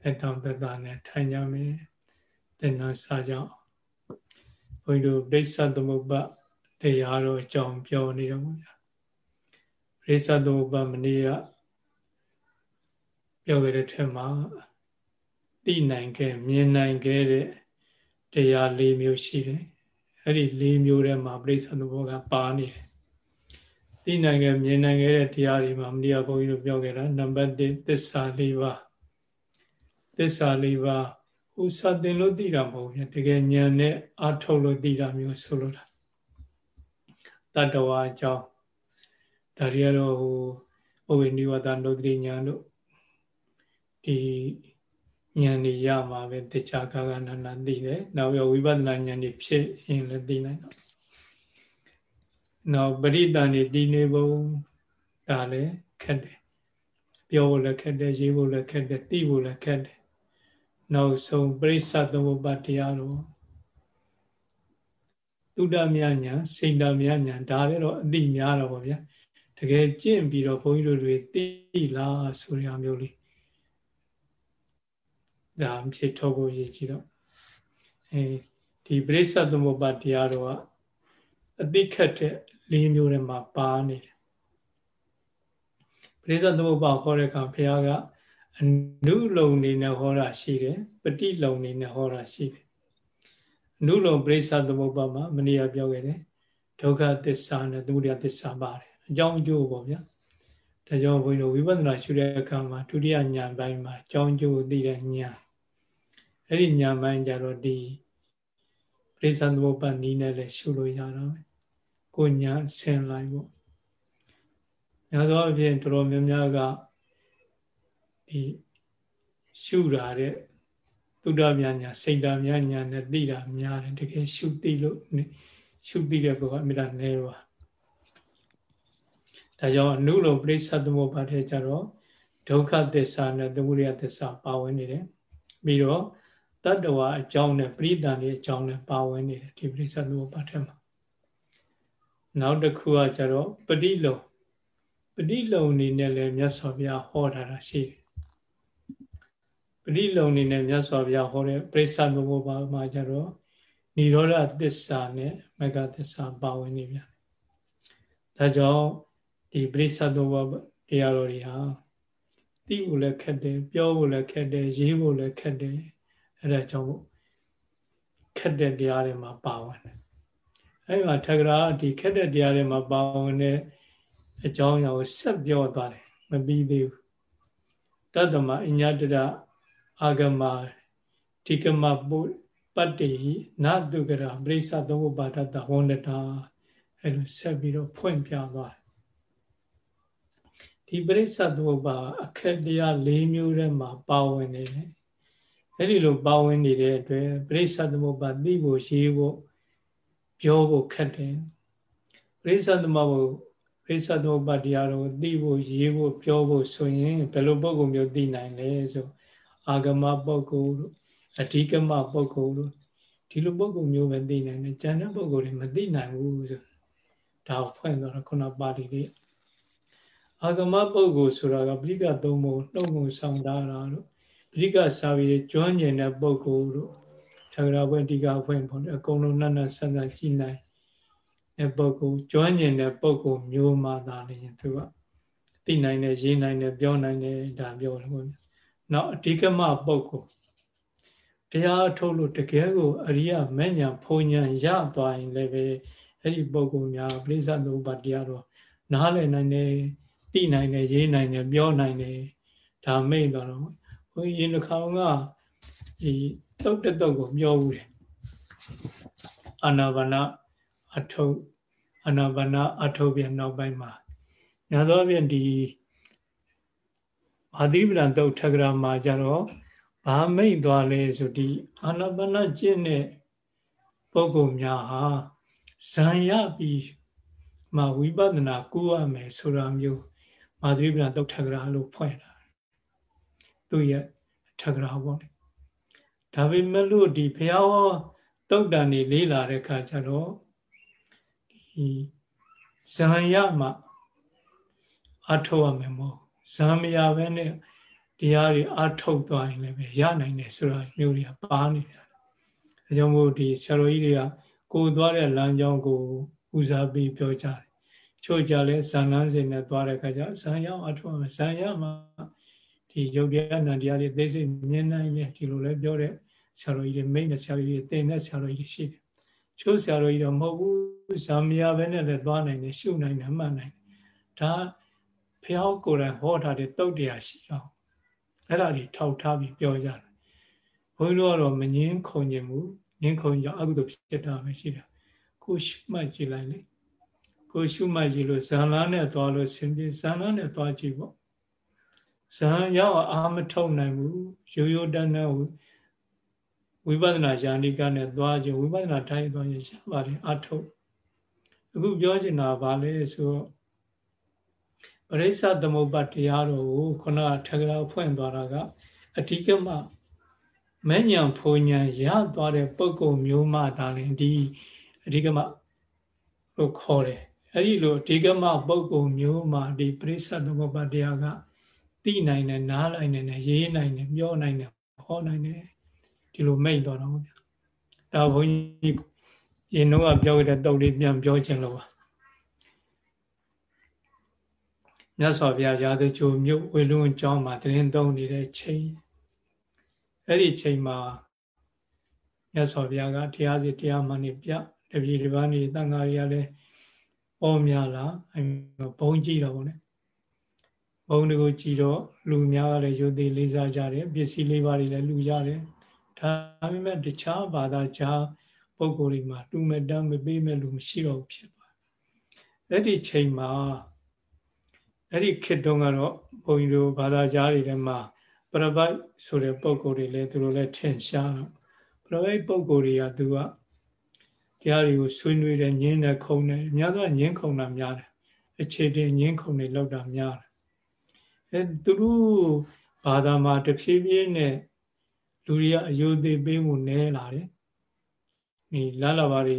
သက်တောင်သက်သာနဲ့ထိုင်ကြမယ်သင်္นานစာကြောင့်ဘုန်းကြီးတို့ပြိဿသမုပ္ပါတရားတော်အကြောင်းပြောနေတော့ဗျာပြိဿသမုပ္ပါမနေ့ကပြောခဲ့တဲ့ထက်မှာသိနိုင်ခဲ့မြင်နိုင်ခဲ့တဲ့တရား၄မျိုးရှိတယ်အဲ့ဒီ၄မျိုးထဲမှာပြိဿသမုပ္ပါကပါနေတယ်သိနိုင်ခဲ့မြင်နိုင်ခဲ့တဲ့တရားတွေမှာမနေ့ကဘုန်းကြီးတို့ပြောခဲ့တာနံပါတ်1သစ္စာ၄ပါး သစ္စာ၄ပါးဟိုစတင်လို့သိတာမဟုတ်ဘူးတကယ်ဉာဏ်နဲ့အထုတ်လို့သိတာမျိုးဆိုလိုတာတတ္တဝါအကြောင်းဒါတွေကတော့ဟိုဘဝနိဝတ္တနုဒ္ဓိဉာဏ်တို့ဒီဉာဏ်တွေရမှာပဲတခြားကာကနာနာသိတယ်နောက်ရဝိပဿနာဉာဏ်တွေဖြစ်ရင်လည်းသိနိုင်တော့နောက်ပရိသန်တွေတည်နေပုံဒါလည်းခက်တယ်ပြောဖို့လည်းခက်တယ်ရေးဖို့လည်းခက်တယ်သိဖို့လည်းခက်တယ် နောက်ဆုံးပရိစ္ဆသမုပ္ပါတရားတော်တုဒ္ဓမြညာစိတ်တမြညာဒါလည်းတော့အတိများတော့ဗောဗျာတကယ်ကျင့်ပြီးတော့ဘုန်းကြီးတို့တွေသိလားဆိုရမျိုးလေးဒါဖြစ်ထုတ်ဖို့ရည်ကြည့်တော့အဲဒီပရိစ္ဆသမုပ္ပါတရားတော်ကအတိခတ်တဲ့လေးမျိုးထဲမှာပါနေတယ်ပရိစ္ဆသမုပ္ပါခေါ်တဲ့အခါဘုရားက အနုလုံနေနဲ့ဟောတာရှိတယ်ပฏิလုံနေနဲ့ဟောတာရှိတယ်အနုလုံပရိစ္ဆသမုပ္ပါမှာမနေ့ကပြောခဲ့တယ်ဒုက္ခသစ္စာနဲ့သမုဒယသစ္စာပါတယ်အကြောင်းအကျိုးပေါ့ဗျာဒါကြောင့်ဘုန်းကြီးတို့ဝိပဿနာရှုတဲ့အခါမှာဒုတိယဉာဏ်ပိုင်းမှာအကြောင်းအကျိုးသိတဲ့ဉာဏ်အဲ့ဒီဉာဏ်ပိုင်းကြတော့ဒီပရိစ္ဆသမုပ္ပါနီးနဲ့လည်းရှုလို့ရတော့မယ်ကိုညာဆင်လိုက်ပေါ့များသောအားဖြင့်တော်တော်များများက ဒီရှုတာတဲ့သုဒ္ဓမြညာစိတ်ဓာမြညာနဲ့သိတာများတယ်တကယ်ရှုသိလို့ရှုသိတဲ့ဘုရားအမြဲတမ်းနေပါဒါကြောင့်အနုလိုပြိဿသမုပ္ပါတဲ့ကြတော့ဒုက္ခသစ္စာနဲ့သမုဒယသစ္စာပါဝင်နေတယ်ပြီးတော့တတ္တဝါအကြောင်းနဲ့ပရိသန်ရဲ့အကြောင်းနဲ့ပါဝင်နေတယ်ဒီပြိဿသမုပ္ပါထဲမှာနောက်တစ်ခုကကြတော့ပဋိလုံပဋိလုံအနေနဲ့လည်းမြတ်စွာဘုရားဟောထားတာရှိတယ် ပဋိလုံအနေနဲ့မြတ်စွာဘုရားဟောတဲ့ပရိစ္ဆသမုပ္ပါမှာကြတော့និရောဓသစ္စာနဲ့မဂ္ဂသစ္စာပါဝင်နေပြန်ဒါကြောင့်ဒီပရိစ္ဆသမုပ္ပါတရားတော်တွေဟာသိဖို့လည်းခက်တယ်ပြောဖို့လည်းခက်တယ်ရေးဖို့လည်းခက်တယ်အဲဒါကြောင့်ခက်တဲ့တရားတွေမှာပါဝင်တယ်အဲဒီမှာထက္ကရာဒီခက်တဲ့တရားတွေမှာပါဝင်တဲ့အကြောင်းအရာကိုဆက်ပြောသွားတယ်မပြီးသေးဘူးတတ္တမအညတရ အာဂမဒီကမပုပတ္တိနတုကရာပရိစ္ဆသုံးပါဒတဝန္တတာအဲလိုဆက်ပြီးတော့ဖွင့်ပြသွားတယ်ဒီပရိစ္ဆသုံးပါအခက်တရား၄မျိုးထဲမှာပါဝင်နေတယ်အဲ့ဒီလိုပါဝင်နေတဲ့အတွက်ပရိစ္ဆသမုပ္ပါသိဖို့ရေးဖို့ပြောဖို့ခက်တယ်ပရိစ္ဆသမုပ္ပါပရိစ္ဆသမုပ္ပါတရားတော်သိဖို့ရေးဖို့ပြောဖို့ဆိုရင်ဘယ်လိုပုံကုမျိုးသိနိုင်လဲဆို အာဂမပုဂ္ဂိုလ်တို့အဓိကမပုဂ္ဂိုလ်တို့ဒီလိုပုဂ္ဂိုလ်မျိုးပဲသိနိုင်တယ်ကျန်တဲ့ပုဂ္ဂိုလ်တွေမသိနိုင်ဘူးဆိုဒါဖွင့်တော့ခုနပါဠိလေးအာဂမပုဂ္ဂိုလ်ဆိုတာကပရိကသုံးပုံနှုတ်ငုံဆောင်တာတို့ပရိကစာပြီးကျွမ်းကျင်တဲ့ပုဂ္ဂိုလ်တို့ထာဂရဘွဲ့ဒီကဘွဲ့ပေါ့လေအကုန်လုံးနတ်နတ်ဆန်းဆန်းကြည်နိုင်တဲ့ပုဂ္ဂိုလ်ကျွမ်းကျင်တဲ့ပုဂ္ဂိုလ်မျိုးမှသာလေသူကသိနိုင်တယ်ရေးနိုင်တယ်ပြောနိုင်တယ်ဒါပြောတယ်ပေါ့ နောက်အဓိကမပုဂ္ဂိုလ်တရားထုတ်လို့တကယ်ကိုအရိယမဲ့ညာဖုံညာရသွားရင်လည်းပဲအဲ့ဒီပုဂ္ဂိုလ်များပြိဿသုဘတရားတော့နားလည်နိုင်တယ်သိနိုင်တယ်ရေးနိုင်တယ်ပြောနိုင်တယ်ဒါမိတ်တော့ဘုန်းကြီးတစ်ခါကဒီတုတ်တုတ်ကိုပြောဘူးတယ်အာနာပါနအထုပ်အာနာပါနအထုပ်ပြန်နောက်ပိုင်းမှာညာသောဖြင့်ဒီ ဘာတိပဒံတုတ်ထကရာမှာကြတော့ဘာမိတ်သွားလဲဆိုဒီအာနာပါနကျင့်တဲ့ပုဂ္ဂိုလ်များဟာဇံရပြီးမှဝိပဿနာကူရမယ်ဆိုတာမျိုးမာသရိပဒံတုတ်ထကရာလို့ဖွင့်တာသူရဲ့ထကရာပေါ့လေဒါပေမဲ့လို့ဒီဘုရားဟောတုတ်တန်နေလေးလာတဲ့ခါကျတော့ဒီဇံရမှအထောက်ရမယ်မို့ ဇံမရပဲနဲ့တရားတွေအထုတ်သွားရင်လည်းပဲရနိုင်တယ်ဆိုတာမျိုးတွေကပါနေတယ်အဲကြောင့်မို့ဒီဆရာတော်ကြီးတွေကကိုသွားတဲ့လမ်းကြောင်းကိုဦးစားပြီးပြောကြတယ်ချို့ကြလဲဇန်လန်းစင်နဲ့သွားတဲ့အခါကျဇန်ရောက်အထုတ်မယ်ဇန်ရမှာဒီယုတ်ပြနံတရားတွေသိစိတ်မြင်နိုင်တယ်ဒီလိုလဲပြောတဲ့ဆရာတော်ကြီးတွေမိတ်နဲ့ဆရာတော်ကြီးတွေတင်တဲ့ဆရာတော်ကြီးတွေရှိတယ်ချို့ဆရာတော်ကြီးတော့မဟုတ်ဘူးဇာမယာပဲနဲ့လည်းသွားနိုင်တယ်ရှုနိုင်တယ်မှတ်နိုင်တယ်ဒါ ဖျောက်ကိုယ်တိုင်ဟောထားတဲ့တုတ်တရားရှိတော့အဲ့ဒါကြီးထောက်ထားပြီးပြောကြတယ်ဘုန်းကြီးတို့ကတော့မငင်းခုံခြင်းမူငင်းခုံကြောင့်အကုသိုလ်ဖြစ်တာပဲရှိတာကိုရှုမှတ်ကြည့်လိုက်လေကိုရှုမှတ်ကြည့်လို့ဇာလန်းနဲ့သွားလို့ဆင်ပြေဇာလန်းနဲ့သွားကြည့်ပေါ့ဇာရောက်အာမထုတ်နိုင်ဘူးရိုးရိုးတန်းတန်းဝိပဿနာဉာဏ်ကနဲ့သွားခြင်းဝိပဿနာတိုင်းသွားရင်ရှားပါတယ်အထုတ်အခုပြောချင်တာဗာလဲဆိုတော့ ပရိစ္ဆသမုပ္ပါတရားတော်ကိုခုနထကရာဖွင့်သွားတာကအဓိကမှမဉ္ဇဉ်ဖုန်ဉဏ်ရသွားတဲ့ပုဂ္ဂိုလ်မျိုးမှဒါလည်းဒီအဓိကမှလို့ခေါ်တယ်အဲ့ဒီလိုအဓိကမှပုဂ္ဂိုလ်မျိုးမှဒီပရိစ္ဆသမုပ္ပါတရားကသိနိုင်တယ်နားနိုင်တယ်ရေးနိုင်တယ်ပြောနိုင်တယ်ဟောနိုင်တယ်ဒီလိုမိတ်တော်တော့ဗျာဒါဘုန်းကြီးရင်တော့ပြောခဲ့တဲ့တုတ်လေးပြန်ပြောခြင်းလို့ပါ မြတ်စွာဘုရားရာဇချိုမြို့ဝေလွန်ကျောင်းမှာတရင်သုံးနေတဲ့ချိန်အဲ့ဒီချိန်မှာမြတ်စွာဘုရားကတရားစီတရားမှန်နေပြတပည့်တစ်ပါးနေတန်ဃာတွေကလည်းပေါ်များလာအဲဘုံကြည့်တော့ဗောလေဘုံတွေကိုကြည့်တော့လူများကလည်းယုတ်သေးလေးစားကြတယ်ပစ္စည်းလေးပါးတွေလည်းလူကြတယ်ဒါပေမဲ့တခြားဘာသာခြားပုံကိုယ်တွေမှာတူမတမ်းမပေးမဲ့လူမရှိတော့ဘူးဖြစ်သွားအဲ့ဒီချိန်မှာ အဲ့ဒီခေတ်တုန်းကတော့ဘုန်းကြီးတို့ဘာသာကြားတွေထဲမှာပရပိုက်ဆိုတဲ့ပုံကိုယ်တွေလည်းသူတို့လည်းထင်ရှားတော့ပရပိုက်ပုံကိုယ်တွေကသူကတရားတွေကိုဆွေးနွေးတယ်ညင်းတယ်ခုံတယ်အများဆုံးညင်းခုံတာများတယ်အခြေတင်ညင်းခုံတွေလောက်တာများတယ်အဲသူတို့ဘာသာမှာတဖြည်းဖြည်းနဲ့လူတွေကအယုသေးပေးမှုနည်းလာတယ်ဒီလာလာပါတွေ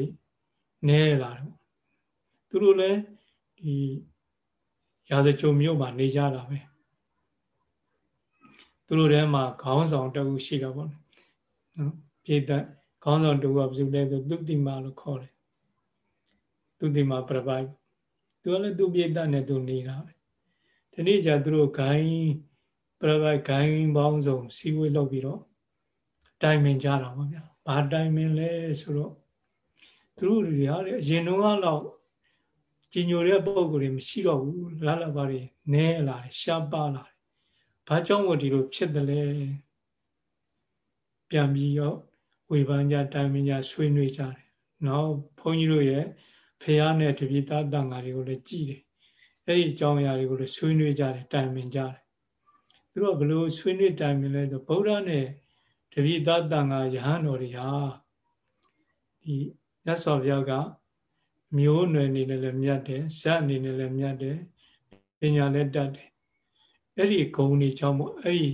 နည်းလာတယ်သူတို့လည်းဒီ ရာဇကြုံမြို့မှာနေကြတာပဲသူတို့ထဲမှာခေါင်းဆောင်တခုရှိတာပေါ့နော်ပြည်သက်ခေါင်းဆောင်တခုကဘယ်သူလဲဆိုသူတိမာလို့ခေါ်တယ်သူတိမာပြပိုက်သူကလည်းသူပြည်သက်နဲ့သူနေတာပဲဒီနေ့ကျသူတို့ဂိုင်းပြပိုက်ဂိုင်းပေါင်းစုံစီဝေးလုပ်ပြီးတော့တိုင်ပင်ကြတာပါဗျာဘာတိုင်ပင်လဲဆိုတော့သူတို့တွေဟာအရင်တုန်းကတော့ ကြီးညိုတဲ့ပုံကိုယ်တွေမရှိတော့ဘူးလာလာပါတွေနဲလာတယ်ရှားပါလာတယ်ဘာကြောင့်မို့ဒီလိုဖြစ်တယ်လဲပြန်ပြီးတော့ဝေဖန်ကြတိုင်ပင်ကြဆွေးနွေးကြတယ်နောက်ဘုန်းကြီးတို့ရဲ့ဖះနဲ့တပိသားတန်ဃာတွေကိုလည်းကြည်တယ်အဲ့ဒီအကြောင်းအရာတွေကိုလည်းဆွေးနွေးကြတယ်တိုင်ပင်ကြတယ်သူတို့ဘလို့ဆွေးနွေးတိုင်ပင်လဲဆိုဗုဒ္ဓနဲ့တပိသားတန်ဃာယဟန်တော်တွေဟာဒီမြတ်စွာဘုရားက မျိုးနွယ်အနေနဲ့လည်းမြတ်တယ်ဇတ်အနေနဲ့လည်းမြတ်တယ်ပညာလည်းတတ်တယ်အဲ့ဒီဂုံတွေကြောင့်မို့အဲ့ဒီ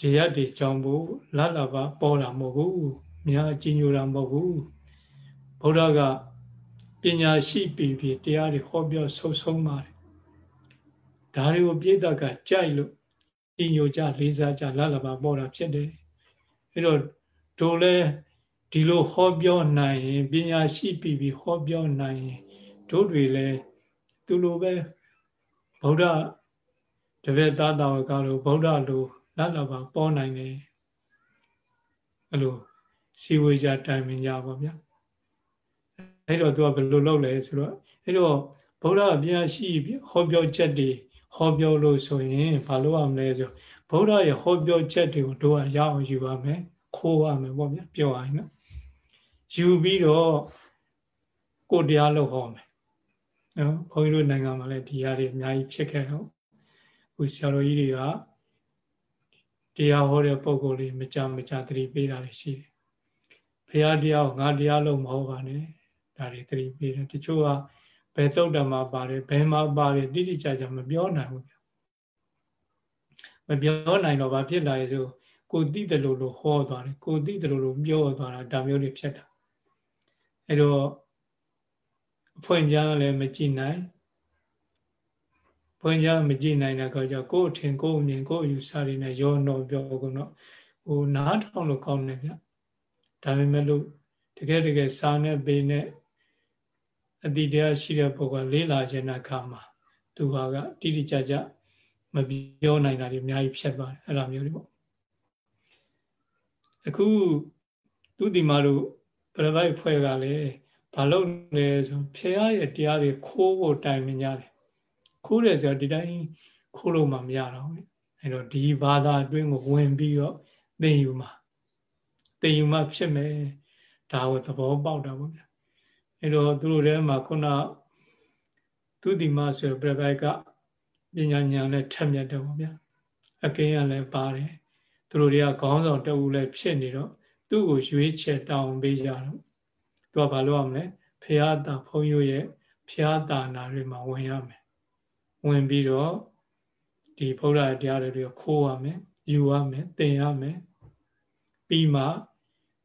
ဇေယတ်တွေကြောင့်မို့လလဘပေါ်တာမဟုတ်ဘူးမြားကြီးညိုတာမဟုတ်ဘူးဘုရားကပညာရှိပြီပြီတရားတွေဟောပြောဆုပ်ဆုံးပါတယ်ဒါတွေကိုပြိတ္တကကြိုက်လို့ကြီးညိုကြလေးစားကြလလဘပေါ်တာဖြစ်တယ်အဲ့တော့တို့လည်း ဒီလိုဟောပြောနိုင်ရင်ပညာရှိပြီပြီဟောပြောနိုင်ရင်တို့တွေလည်းသူလိုပဲဗုဒ္ဓတပည့်သားတော်ကလို့ဗုဒ္ဓလိုလတ်လပါပေါ်နိုင်တယ်အဲ့လိုစီဝေကြတိုင်ပင်ကြပါဗျာအဲ့တော့သူကဘယ်လိုလုပ်လဲဆိုတော့အဲ့တော့ဗုဒ္ဓအပြည့်ရှိဟောပြောချက်တွေဟောပြောလို့ဆိုရင်ဘာလို့ရမလဲဆိုဗုဒ္ဓရဲ့ဟောပြောချက်တွေကိုတို့ကရအောင်ယူပါမယ်ခိုးရမယ်ပေါ့ဗျာပြောရရင်နော် ယူပြီးတော့ကိုတရားလို့ဟောမယ်နော်ဘုန်းကြီးတို့နိုင်ငံမှာလည်းဒီဟာတွေအများကြီးဖြစ်ခဲ့တော့ခုဆရာတော်ကြီးတွေကတရားဟောတဲ့ပုံကိုယ်လေးမကြမကြသတိပေးတာရှိတယ်။ဘုရားတရားငါတရားလို့မဟုတ်ပါနဲ့ဒါတွေသတိပေးတယ်တချို့ကဘယ်တုတ်တမှာပါတယ်ဘယ်မှာပါတယ်တိတိကျကျမပြောနိုင်ဘူးမပြောနိုင်တော့ဘာဖြစ်လာလဲဆိုကိုတိတယ်လို့လို့ဟောသွားတယ်ကိုတိတယ်လို့လို့ပြောသွားတာဒါမျိုးတွေဖြစ်တာ အဲ့တော့အဖွင့်ပြားလည်းမကြည့်နိုင်ဘုန်းကြီးမကြည့်နိုင်တဲ့အခါကျကိုယ်အထင်ကိုယ်အမြင်ကိုယ်အယူဆတွေနဲ့ရောတော့ပြောကုန်တော့ဟိုနားထောင်လို့ကောင်းတယ်ဗျဒါပေမဲ့လို့တကယ်တကယ်စာနဲ့ပေနဲ့အတိတရားရှိတဲ့ပုဂ္ဂိုလ်လေးလာခြင်းအခါမှာသူဟာကတိတိကျကျမပြောနိုင်တာတွေအများကြီးဖြစ်ပါတယ်အဲ့လိုမျိုးတွေပေါ့အခုသူဒီမာတို့ ပြပိုက်ဖွဲ့ကလည်းဘာလို့လဲဆိုဖះရဲ့တရားတွေခိုးဖို့တိုင်မြင်ကြတယ်ခိုးတယ်ဆိုတော့ဒီတိုင်းခိုးလို့မှမရတော့ဘူးအဲ့တော့ဒီဘာသာအတွင်းကိုဝင်ပြီးတော့သင်ယူမှာသင်ယူမှဖြစ်မယ်ဒါကိုသဘောပေါက်တာပေါ့ဗျာအဲ့တော့သူတို့ထဲမှာခုနသူဒီမဆိုပြပိုက်ကပညာဉာဏ်နဲ့ထက်မြက်တယ်ပေါ့ဗျာအကင်းရလည်းပါတယ်သူတို့တွေကခေါင်းဆောင်တအူလည်းဖြစ်နေတော့ သူ့ကိုရွေးချယ်တောင်းပေးကြတော့သူကဘာလုပ်ရမလဲဖရာတာဘုန်းကြီးရဲ့ဖရာတာနာတွေမှာဝင်ရမယ်ဝင်ပြီးတော့ဒီဗုဒ္ဓတရားတွေခိုးရမယ်ယူရမယ်သင်ရမယ်ပြီးမှ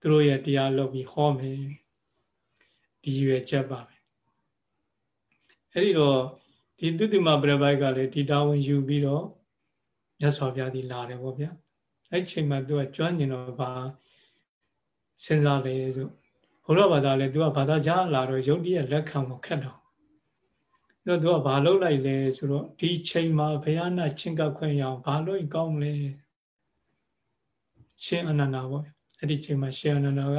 သူတို့ရဲ့တရားလုပ်ပြီးဟောမယ်ဒီရွယ်ချက်ပါပဲအဲ့ဒီတော့ဒီသုတိမပရပိုက်ကလည်းဒီတာဝန်ယူပြီးတော့မြတ်စွာဘုရားဒီလာတယ်ပေါ့ဗျာအဲ့ချိန်မှာသူကကျွမ်းကျင်တော့ဗာ စဉ်းစားလေဆိုဘုရားဘာသာလဲသူကဘာသာကြားလာတော့ယုတ်တိရဲ့လက်ခံကိုခက်တော့အဲ့တော့သူကဘာလုပ်လိုက်လဲဆိုတော့ဒီချိန်မှာဘုရားနာချင်းကပ်ခွင့်ရအောင်ဘာလို့ကောင်းမလဲရှင်အနန္ဒာပေါ့အဲ့ဒီချိန်မှာရှင်အနန္ဒာက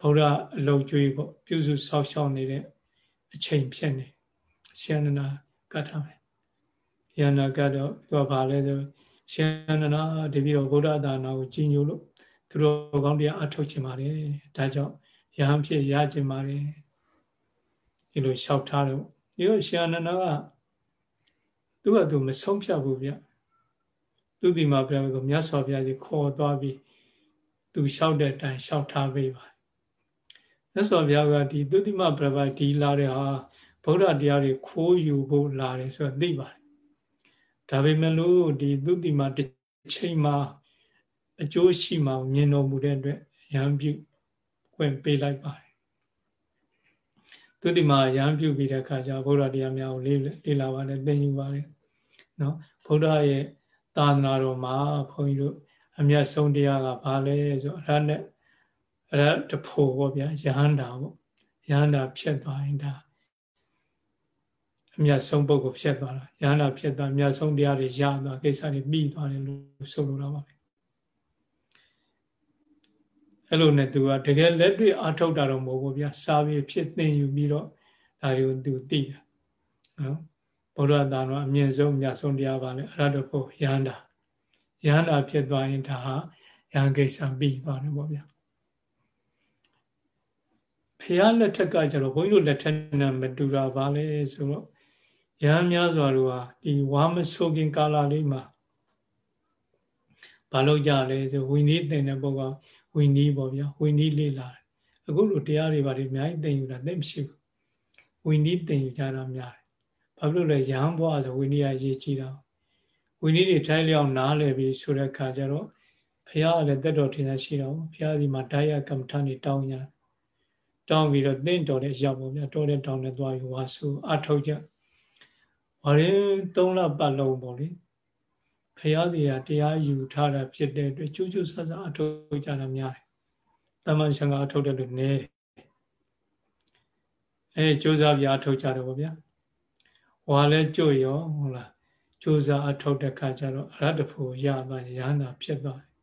ဘုရားအလုတ်ကျွေးပေါ့ပြုစုဆောက်ရှောက်နေတဲ့အချိန်ဖြစ်နေရှင်အနန္ဒာကတ်ထားမယ်ယန္နာကတော့သူကဘာလဲဆိုရှင်အနန္ဒာတပည့်တော်ဗုဒ္ဓသာနာကိုကြီးညိုလို့ သူတော်ကောင်းတရားအထုတ်ခြင်းပါတယ်ဒါကြောင့်ယဟန်ဖြစ်ရခြင်းပါတယ်ဒီလိုလျှောက်ထားတယ်ဒီတော့ရှင်အနန္ဒာကသူကသူမဆုံးဖြတ်ဘူးဗျသူဒီမှာပြန်ကိုမြတ်စွာဘုရားကြီးခေါ်သွားပြီးသူလျှောက်တဲ့အတိုင်းလျှောက်ထားပေးပါမြတ်စွာဘုရားကဒီသုတိမပြပဒီလာတဲ့ဟာဗုဒ္ဓတရားတွေခိုးယူဖို့လာတယ်ဆိုတော့သိပါတယ်ဒါပေမဲ့လို့ဒီသုတိမတစ်ချိန်မှာ အကျိုးရှိမှမြင်တော်မူတဲ့အတွက်ရဟန်းပြုခွင့်ပေးလိုက်ပါတယ်သုတိမရဟန်းပြုပြီးတဲ့အခါကျဗုဒ္ဓတရားများကိုလေးလေးလာပါတယ်သင်ယူပါတယ်နော်ဗုဒ္ဓရဲ့သာသနာတော်မှာဘုန်းကြီးတို့အမြတ်ဆုံးတရားကဘာလဲဆိုအရနဲ့အရတဖို့ပေါ့ဗျာယဟန္တာပေါ့ယဟန္တာဖြစ်သွားရင်ဒါအမြတ်ဆုံးပုဂ္ဂိုလ်ဖြစ်သွားတာယဟန္တာဖြစ်သွားအမြတ်ဆုံးတရားတွေရသွားကိစ္စတွေပြီးသွားတယ်လို့ဆိုလိုတာပါပဲ အဲ့လိုနဲ့သူကတကယ်လက်တွေ့အထောက်တာတော့မဟုတ်ဘူးဗျာစာပေဖြစ်သိယူပြီးတော့ဒါတွေကိုသူသိတာနော်ဗုဒ္ဓသာတော်အမြင့်ဆုံးမြတ်ဆုံးတရားပါလေအရဟတဖို့ယန္တာယန္တာဖြစ်သွားရင်ဒါဟာယံကိစ္စပြီးသွားတယ်ပေါ့ဗျာဖះလက်ထက်ကကျတော့ဘုန်းကြီးတို့လက်ထက်နဲ့မတူတာပါလေဆိုတော့ယဟန်များစွာတို့ဟာဒီဝါမဆိုခင်ကာလလေးမှာဘာလို့ကြလဲဆိုဝိနည်းတင်တဲ့ပုဂ္ဂိုလ် ဝိနည်းပေါ့ဗျာဝိနည်းလေးလာတယ်အခုလိုတရားတွေပါဒီအများကြီးသင်ယူတာသိမရှိဘူးဝိနည်းသင်ယူကြတာများတယ်ဘာလို့လဲရဟန်းဘွားဆိုဝိနည်းအရေးကြီးတာဝိနည်းတွေထိုင်လျောက်နားလည်ပြီးဆိုတဲ့အခါကျတော့ဖះကလည်းတက်တော်ထင်ရှားရှိတော့ဖះဒီမှာဓာယကမ္မထာနေတောင်းရတောင်းပြီးတော့တင့်တော်တဲ့ရောက်ပေါ့ဗျာတော်တဲ့တောင်းနဲ့သွားပြီးဝါဆိုအထောက်ကြဝရင်၃လပတ်လုံးပေါ့လေ ဖရာတရားတရားယူထားတာဖြစ်တဲ့အတွက်ကျူးကျူးဆဆအထောက်ကြတာများတယ်။တမန်ရှင်ကအထောက်တယ်လို့နည်းတယ်။အဲကြိုးစားပြအထောက်ကြတယ်ဗောဗျာ။ဟွာလဲကြွရောဟုတ်လား။ကြိုးစားအထောက်တဲ့ခါကျတော့အရတ္တဖို့ရပါရဟန္တာဖြစ်သွားတယ်။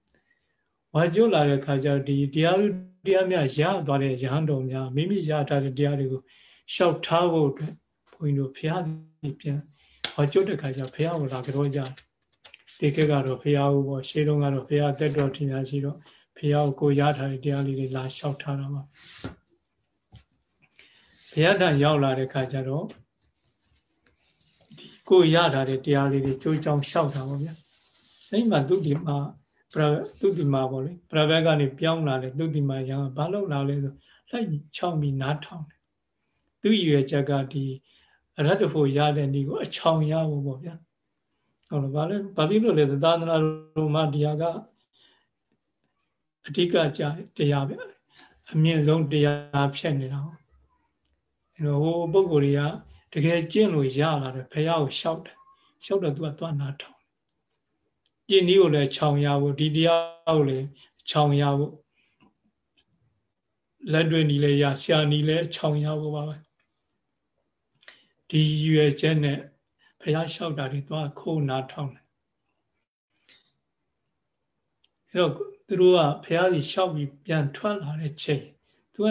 ဟွာကြွလာတဲ့ခါကျတော့ဒီတရားတရားများရသွားတဲ့ရဟန်းတော်များမိမိရထားတဲ့တရားတွေကိုရှောက်ထားဖို့အတွက်ဘုန်းကြီးတို့ဖရာပြန်ဟွာကြွတဲ့ခါကျဖရာကိုလာကြောကြတယ် ဒီခေတ်ကတော့ဖះကိုပေါ့ရှေးတုန်းကတော့ဖះတက်တော်ထင်ရှားရှိတော့ဖះကိုကိုရထားတဲ့တရားလေးတွေလာရှောက်ထားတာပါဘုရားတန်ရောက်လာတဲ့ခါကျတော့ဒီကိုရထားတဲ့တရားလေးတွေကြိုးကြောင်လျှောက်တာပေါ့ဗျာအဲ့မှာသူဒီမှာသူဒီမှာပေါ့လေပြဘက်ကနေပြောင်းလာတယ်သူဒီမှာရအောင်ဘာလို့လာလဲဆိုလိုက်ချောင်းပြီးနားထောင်တယ်သူ့ရွယ်ချက်ကဒီအရတ္တဖို့ရတဲ့နေ့ကိုအချောင်ရဖို့ပေါ့ဗျာ ဟုတ်လားဘာလဲဘာဖြစ်လို့လဲသာသနာတော်မှာတရားကအဓိကကြတရားပဲအမြင့်ဆုံးတရားဖြစ်နေတာဟိုဟိုပုဂ္ဂိုလ်တွေကတကယ်ကျင့်လို့ရလာတယ်ဖះကိုလျှောက်တယ်လျှောက်တော့သူကသွားနာထောင်ပြင်းနည်းကိုလည်းခြောင်ရဖို့ဒီတရားကိုလည်းခြောင်ရဖို့လက်တွေနီလည်းရဆရာနီလည်းခြောင်ရဖို့ပါပဲဒီရွယ်ချက်နဲ့ ဘုရားလျှောက်တာတွေသွားခိုးနာထောင်တယ်အဲ့တော့သူတို့ကဘုရားကြီးလျှောက်ပြီးပြန်ထွက်လာတဲ့ချိန်သူက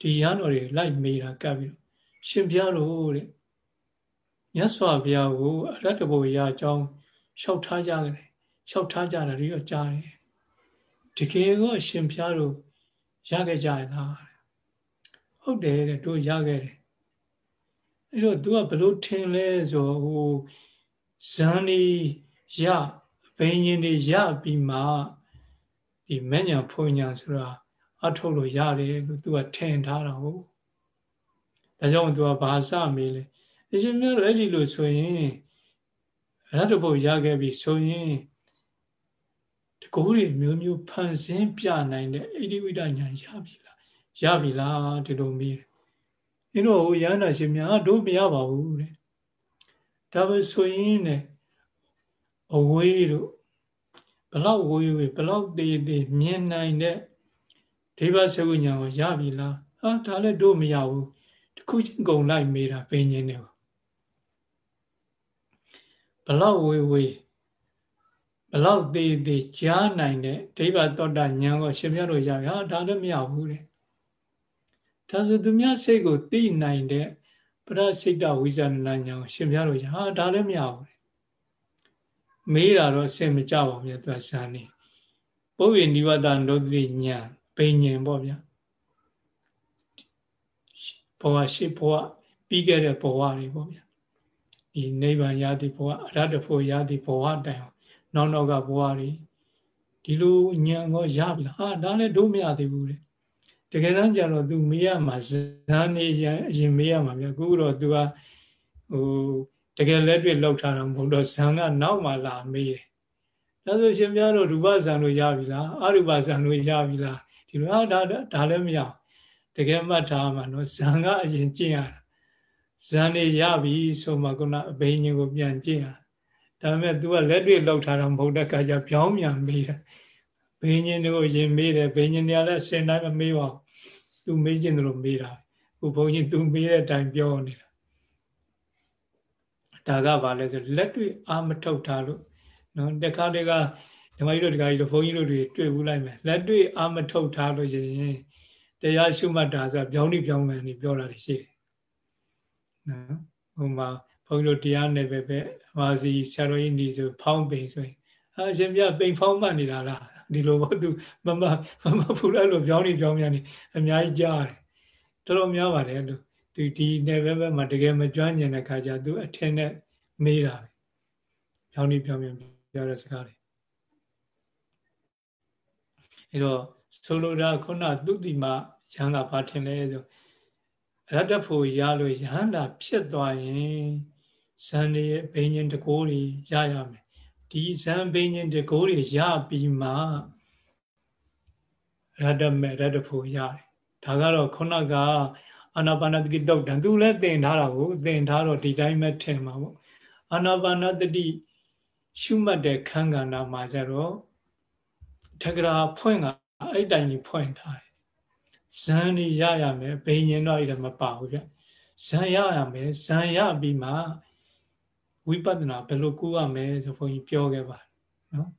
ဒီရဟန်းတော်တွေလိုက်မေးတာကပ်ပြီးရှင်ဘုရားတို့တဲ့မြတ်စွာဘုရားကိုအရတ္တဘုရားအကြောင်းလျှောက်ထားကြတယ်လျှောက်ထားကြတာတွေတော့ကြားတယ်တကယ်ကိုအရှင်ဘုရားတို့ရခဲ့ကြရလားဟုတ်တယ်တဲ့တို့ရခဲ့တယ် အဲ့တော့ तू ကဘလို့ထင်လဲဆိုဟိုဇန်နေရဘိညာဉ်တွေရပြီးမှဒီမဉ္ဇဉ်ဖွညာဆိုတာအထုတ်လို့ရတယ်လို့ तू ကထင်ထားတာဟုတ်ဒါကြောင့် तू ကဘာစမေးလဲအရှင်မြတ်တို့အဲ့ဒီလိုဆိုရင်ရတ္တဘုတ်ရခဲ့ပြီဆိုရင်တကူတွေမျိုးမျိုးဖန်ဆင်းပြနိုင်တဲ့အိဒီဝိဒညာရပြီလားရပြီလားဒီလိုမေးတယ်။ အင်းတို့ရဟန္တာရှင်များတို့မရပါဘူးတဲ့။ဒါပဲဆိုရင်နဲ့အဝေးတို့ဘလောက်ဝေးဝေးဘလောက်သေးသေးမြင်နိုင်တဲ့ဒိဗ္ဗစဝိညာကိုရပြီလား။ဟာဒါလည်းတို့မရဘူး။တခုချင်းကုံလိုက်မေးတာဘိညာဉ်နဲ့ဘလောက်ဝေးဝေးဘလောက်သေးသေးကြားနိုင်တဲ့ဒိဗ္ဗတောတဉာဏ်ကိုရှင်ပြတို့ရပြီဟာဒါလည်းမရဘူးတဲ့ ဒါဆိုသူများစိတ်ကိုသိနိုင်တဲ့ပရစိတ်တဝိဇာဏဉာဏ်ကိုရှင်ပြတို့ရဟာဒါလည်းမရဘူးတဲ့မေးတာတော့အစင်မကြပါဘူးဗျာသူကစမ်းနေပုဗ္ဗေနိဝတ္တနုဒ္ဓိဉာဏ်ဘိညာဉ်ပေါ့ဗျာဘဝရှိဘဝပြီးခဲ့တဲ့ဘဝတွေပေါ့ဗျာဒီနိဗ္ဗာန်ရသည့်ဘဝအရဟတဖို့ရသည့်ဘဝတိုင်အောင်နောက်နောက်ကဘဝတွေဒီလိုညံတော့ရပြီလားဟာဒါလည်းတို့မရသေးဘူးလေ တကယ်တမ်းကျတော့ तू မေးရမှာဇန်နေရအရင်မေးရမှာဗျအခုတော့ तू ကဟိုတကယ်လက်တွေ့လောက်ထားတာမဟုတ်တော့ဇန်ကနောက်မှလာမေးတယ်ဒါဆိုရှင်ပြတို့ရူပဇန်တို့ရပြီလားအရူပဇန်တို့ရပြီလားဒီလိုဟာဒါဒါလည်းမရတကယ်မှတ်ထားမှာနော်ဇန်ကအရင်ကျင့်ရတာဇန်နေရပြီဆိုမှခုနအဘိညာဉ်ကိုပြန်ကျင့်ရဒါပေမဲ့ तू ကလက်တွေ့လောက်ထားတာမဟုတ်တဲ့အခါကျပြောင်းပြန်မေးတယ် ဘိညာဉ်တွေကိုရင်မေးတယ်ဘိညာဉ်တွေကလည်းစင်တိုင်းမမေးပါဘူး तू မေးခြင်းတို့မေးတာခုဘုန်းကြီး तू မေးတဲ့အတိုင်းပြောနေတာဒါကဘာလဲဆိုလက်တွေ့အာမထုတ်ထားလို့နော်တခါတည်းကဓမ္မကြီးတို့တခါကြီးတို့ဘုန်းကြီးတို့တွေတွေ့ဘူးလိုက်မယ်လက်တွေ့အာမထုတ်ထားလို့ရှိရင်တရားရှုမှတ်တာဆိုပြောင်းနေပြောင်းမှန်နေပြောတာရှိတယ်နော်ဟိုမှာဘုန်းကြီးတို့တရားနယ်ပဲပဲမာစီဆရာတော်ကြီးနေဆိုဖောင်းပိန်ဆိုရင်အရှင်ပြပိန်ဖောင်းမှတ်နေတာလား ဒီလိုပေါ့သူမမမမဖူလိုက်လို့ပြောင်းနေပြောင်းပြန်နေအများကြီးကြားတယ်တော်တော်များပါတယ်လို့သူဒီနယ်ပဲပဲမှာတကယ်မကြွညင်တဲ့ခါကျသူအထင်နဲ့မေးတာပဲပြောင်းနေပြောင်းပြန်ပြောတဲ့စကားတွေအဲတော့ဆိုလိုတာခုနသူတိမရဟန်းကဘာထင်လဲဆိုရတ္တဖို့ရလို့ရဟန္တာဖြစ်သွားရင်ဇန်ရဲ့ဘိညာဉ်တကိုးတွေရရမယ် ဒီဇံဘိညာဉ်တကိုးတွေရပြီးမှရတ္တမေရတ္တဖို့ရတယ်ဒါကတော့ခုနကအာနာပါနတတိတုတ်တံသူလည်းသင်ထားတာကိုသင်ထားတော့ဒီတိုင်းပဲထင်မှာပေါ့အာနာပါနတတိရှုမှတ်တဲ့ခန်းကဏ္ဍမှာကျတော့ထကရာဖွင့်ကအဲ့တိုင်းကြီးဖွင့်ထားတယ်ဇံနေရရမယ်ဘိညာဉ်တော့အဲ့ဒါမပါဘူးဗျဇံရရမယ်ဇံရပြီးမှ ဝိပဿနာဘယ်လိုကူရမလဲဆိုဘုန်းကြီးပြောခဲ့ပါတယ်နော်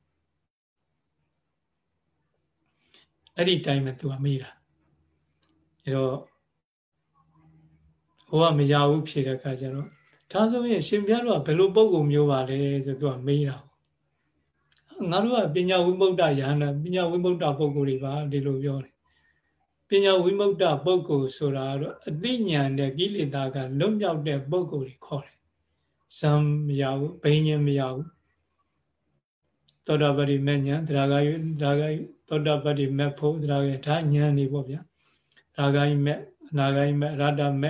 အဲ့ဒီတိုင်းပဲသူကမေးတာအဲတော့ဟိုကမရဘူးဖြေတဲ့အခါကျတော့ဒါဆိုရင်ရှင်ပြတော့ဘယ်လိုပုံကုမျိုးပါလဲဆိုသူကမေးတာငါတို့ကပညာဝိမု ക്ത ယဟနာပညာဝိမု ക്ത ပုဂ္ဂိုလ်တွေပါဒီလိုပြောတယ်ပညာဝိမု ക്ത ပုဂ္ဂိုလ်ဆိုတာတော့အသိဉာဏ်တဲ့ကိလေသာကလွတ်မြောက်တဲ့ပုဂ္ဂိုလ်တွေခေါ်တယ် ဇံမရဘူးဘိညာဉ်မရဘူးသောတာပတိမဉ္ဇဉ်တရားဂယဒါဂယသောတာပတိမဖို့တရားဂယဒါဉာဏ်နေပေါ့ဗျာဒါဂယမအနာဂယမရတ္တမ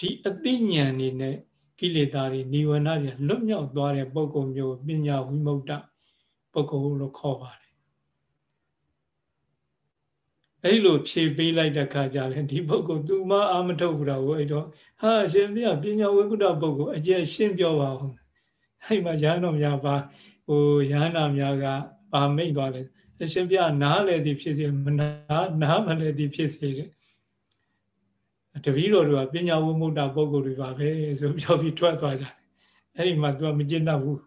ဒီအသိဉာဏ်နေနဲ့ကိလေသာတွေនិဝရဏတွေလွတ်မြောက်သွားတဲ့ပုဂ္ဂိုလ်မျိုးပညာဝိမု ക്ത ပုဂ္ဂိုလ်လို့ခေါ်ပါတယ် ် အဲ့လိုဖြေပေးလိုက်တဲ့ခါကျလဲဒီပုဂ္ဂိုလ်သူမအာမထုတ်ဘူးတော့ဟဲ့တော့ဟာရှင်ပြပညာဝိကုဒပုဂ္ဂိုလ်အကျယ်ရှင်းပြောပါအောင်အဲ့မှာရဟန်းတော်များပါဟိုရဟန်းတော်များကပါမိတ်သွားတယ်အရှင်ပြနားလေသည်ဖြစ်စေမနာနားမလဲသည်ဖြစ်စေတဲ့တပည့်တော်တွေကပညာဝိမုဒ္ဒပုဂ္ဂိုလ်တွေပါပဲဆိုပြောပြီးထွက်သွားကြတယ်အဲ့ဒီမှာသူကမကျင့်တတ်ဘူး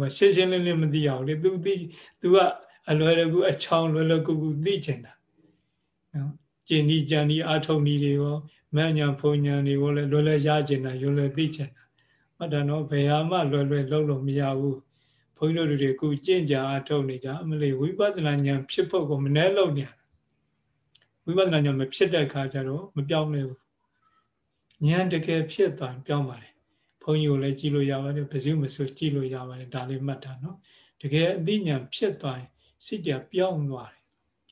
ဟိုရှင်းရှင်းလင်းလင်းမသိအောင်လေ तू သိ तू ကအလွယ်တကူအချောင်းလွယ်လွယ်ကူကူသိချင်တာ နော်ကျင်ဒီကြံဒီအာထုံဒီတွေရောမညာဖုန်ညာတွေရောလည်းလွယ်လွယ်ရကျင်တာရွယ်လွယ်သိချင်တာမှတ်တယ်နော်ဘယ်ဟာမှလွယ်လွယ်လုံးလို့မရဘူးဘုန်းကြီးတို့တွေကုကျင့်ကြအာထုံနေကြအမလေးဝိပဿနာဉာဏ်ဖြစ်ဖို့ကိုမနှဲလုံးနေဝိပဿနာဉာဏ်မဖြစ်တဲ့အခါကျတော့မပြောင်းလဲဘူးဉာဏ်တကယ်ဖြစ်သွားပြောင်းပါတယ်ဘုန်းကြီးကိုလည်းကြည့်လို့ရပါတယ်ပဇုမဆိုကြည့်လို့ရပါတယ်ဒါလေးမှတ်တာနော်တကယ်အသိဉာဏ်ဖြစ်သွားရင်စိတ်ကြပြောင်းသွားတယ်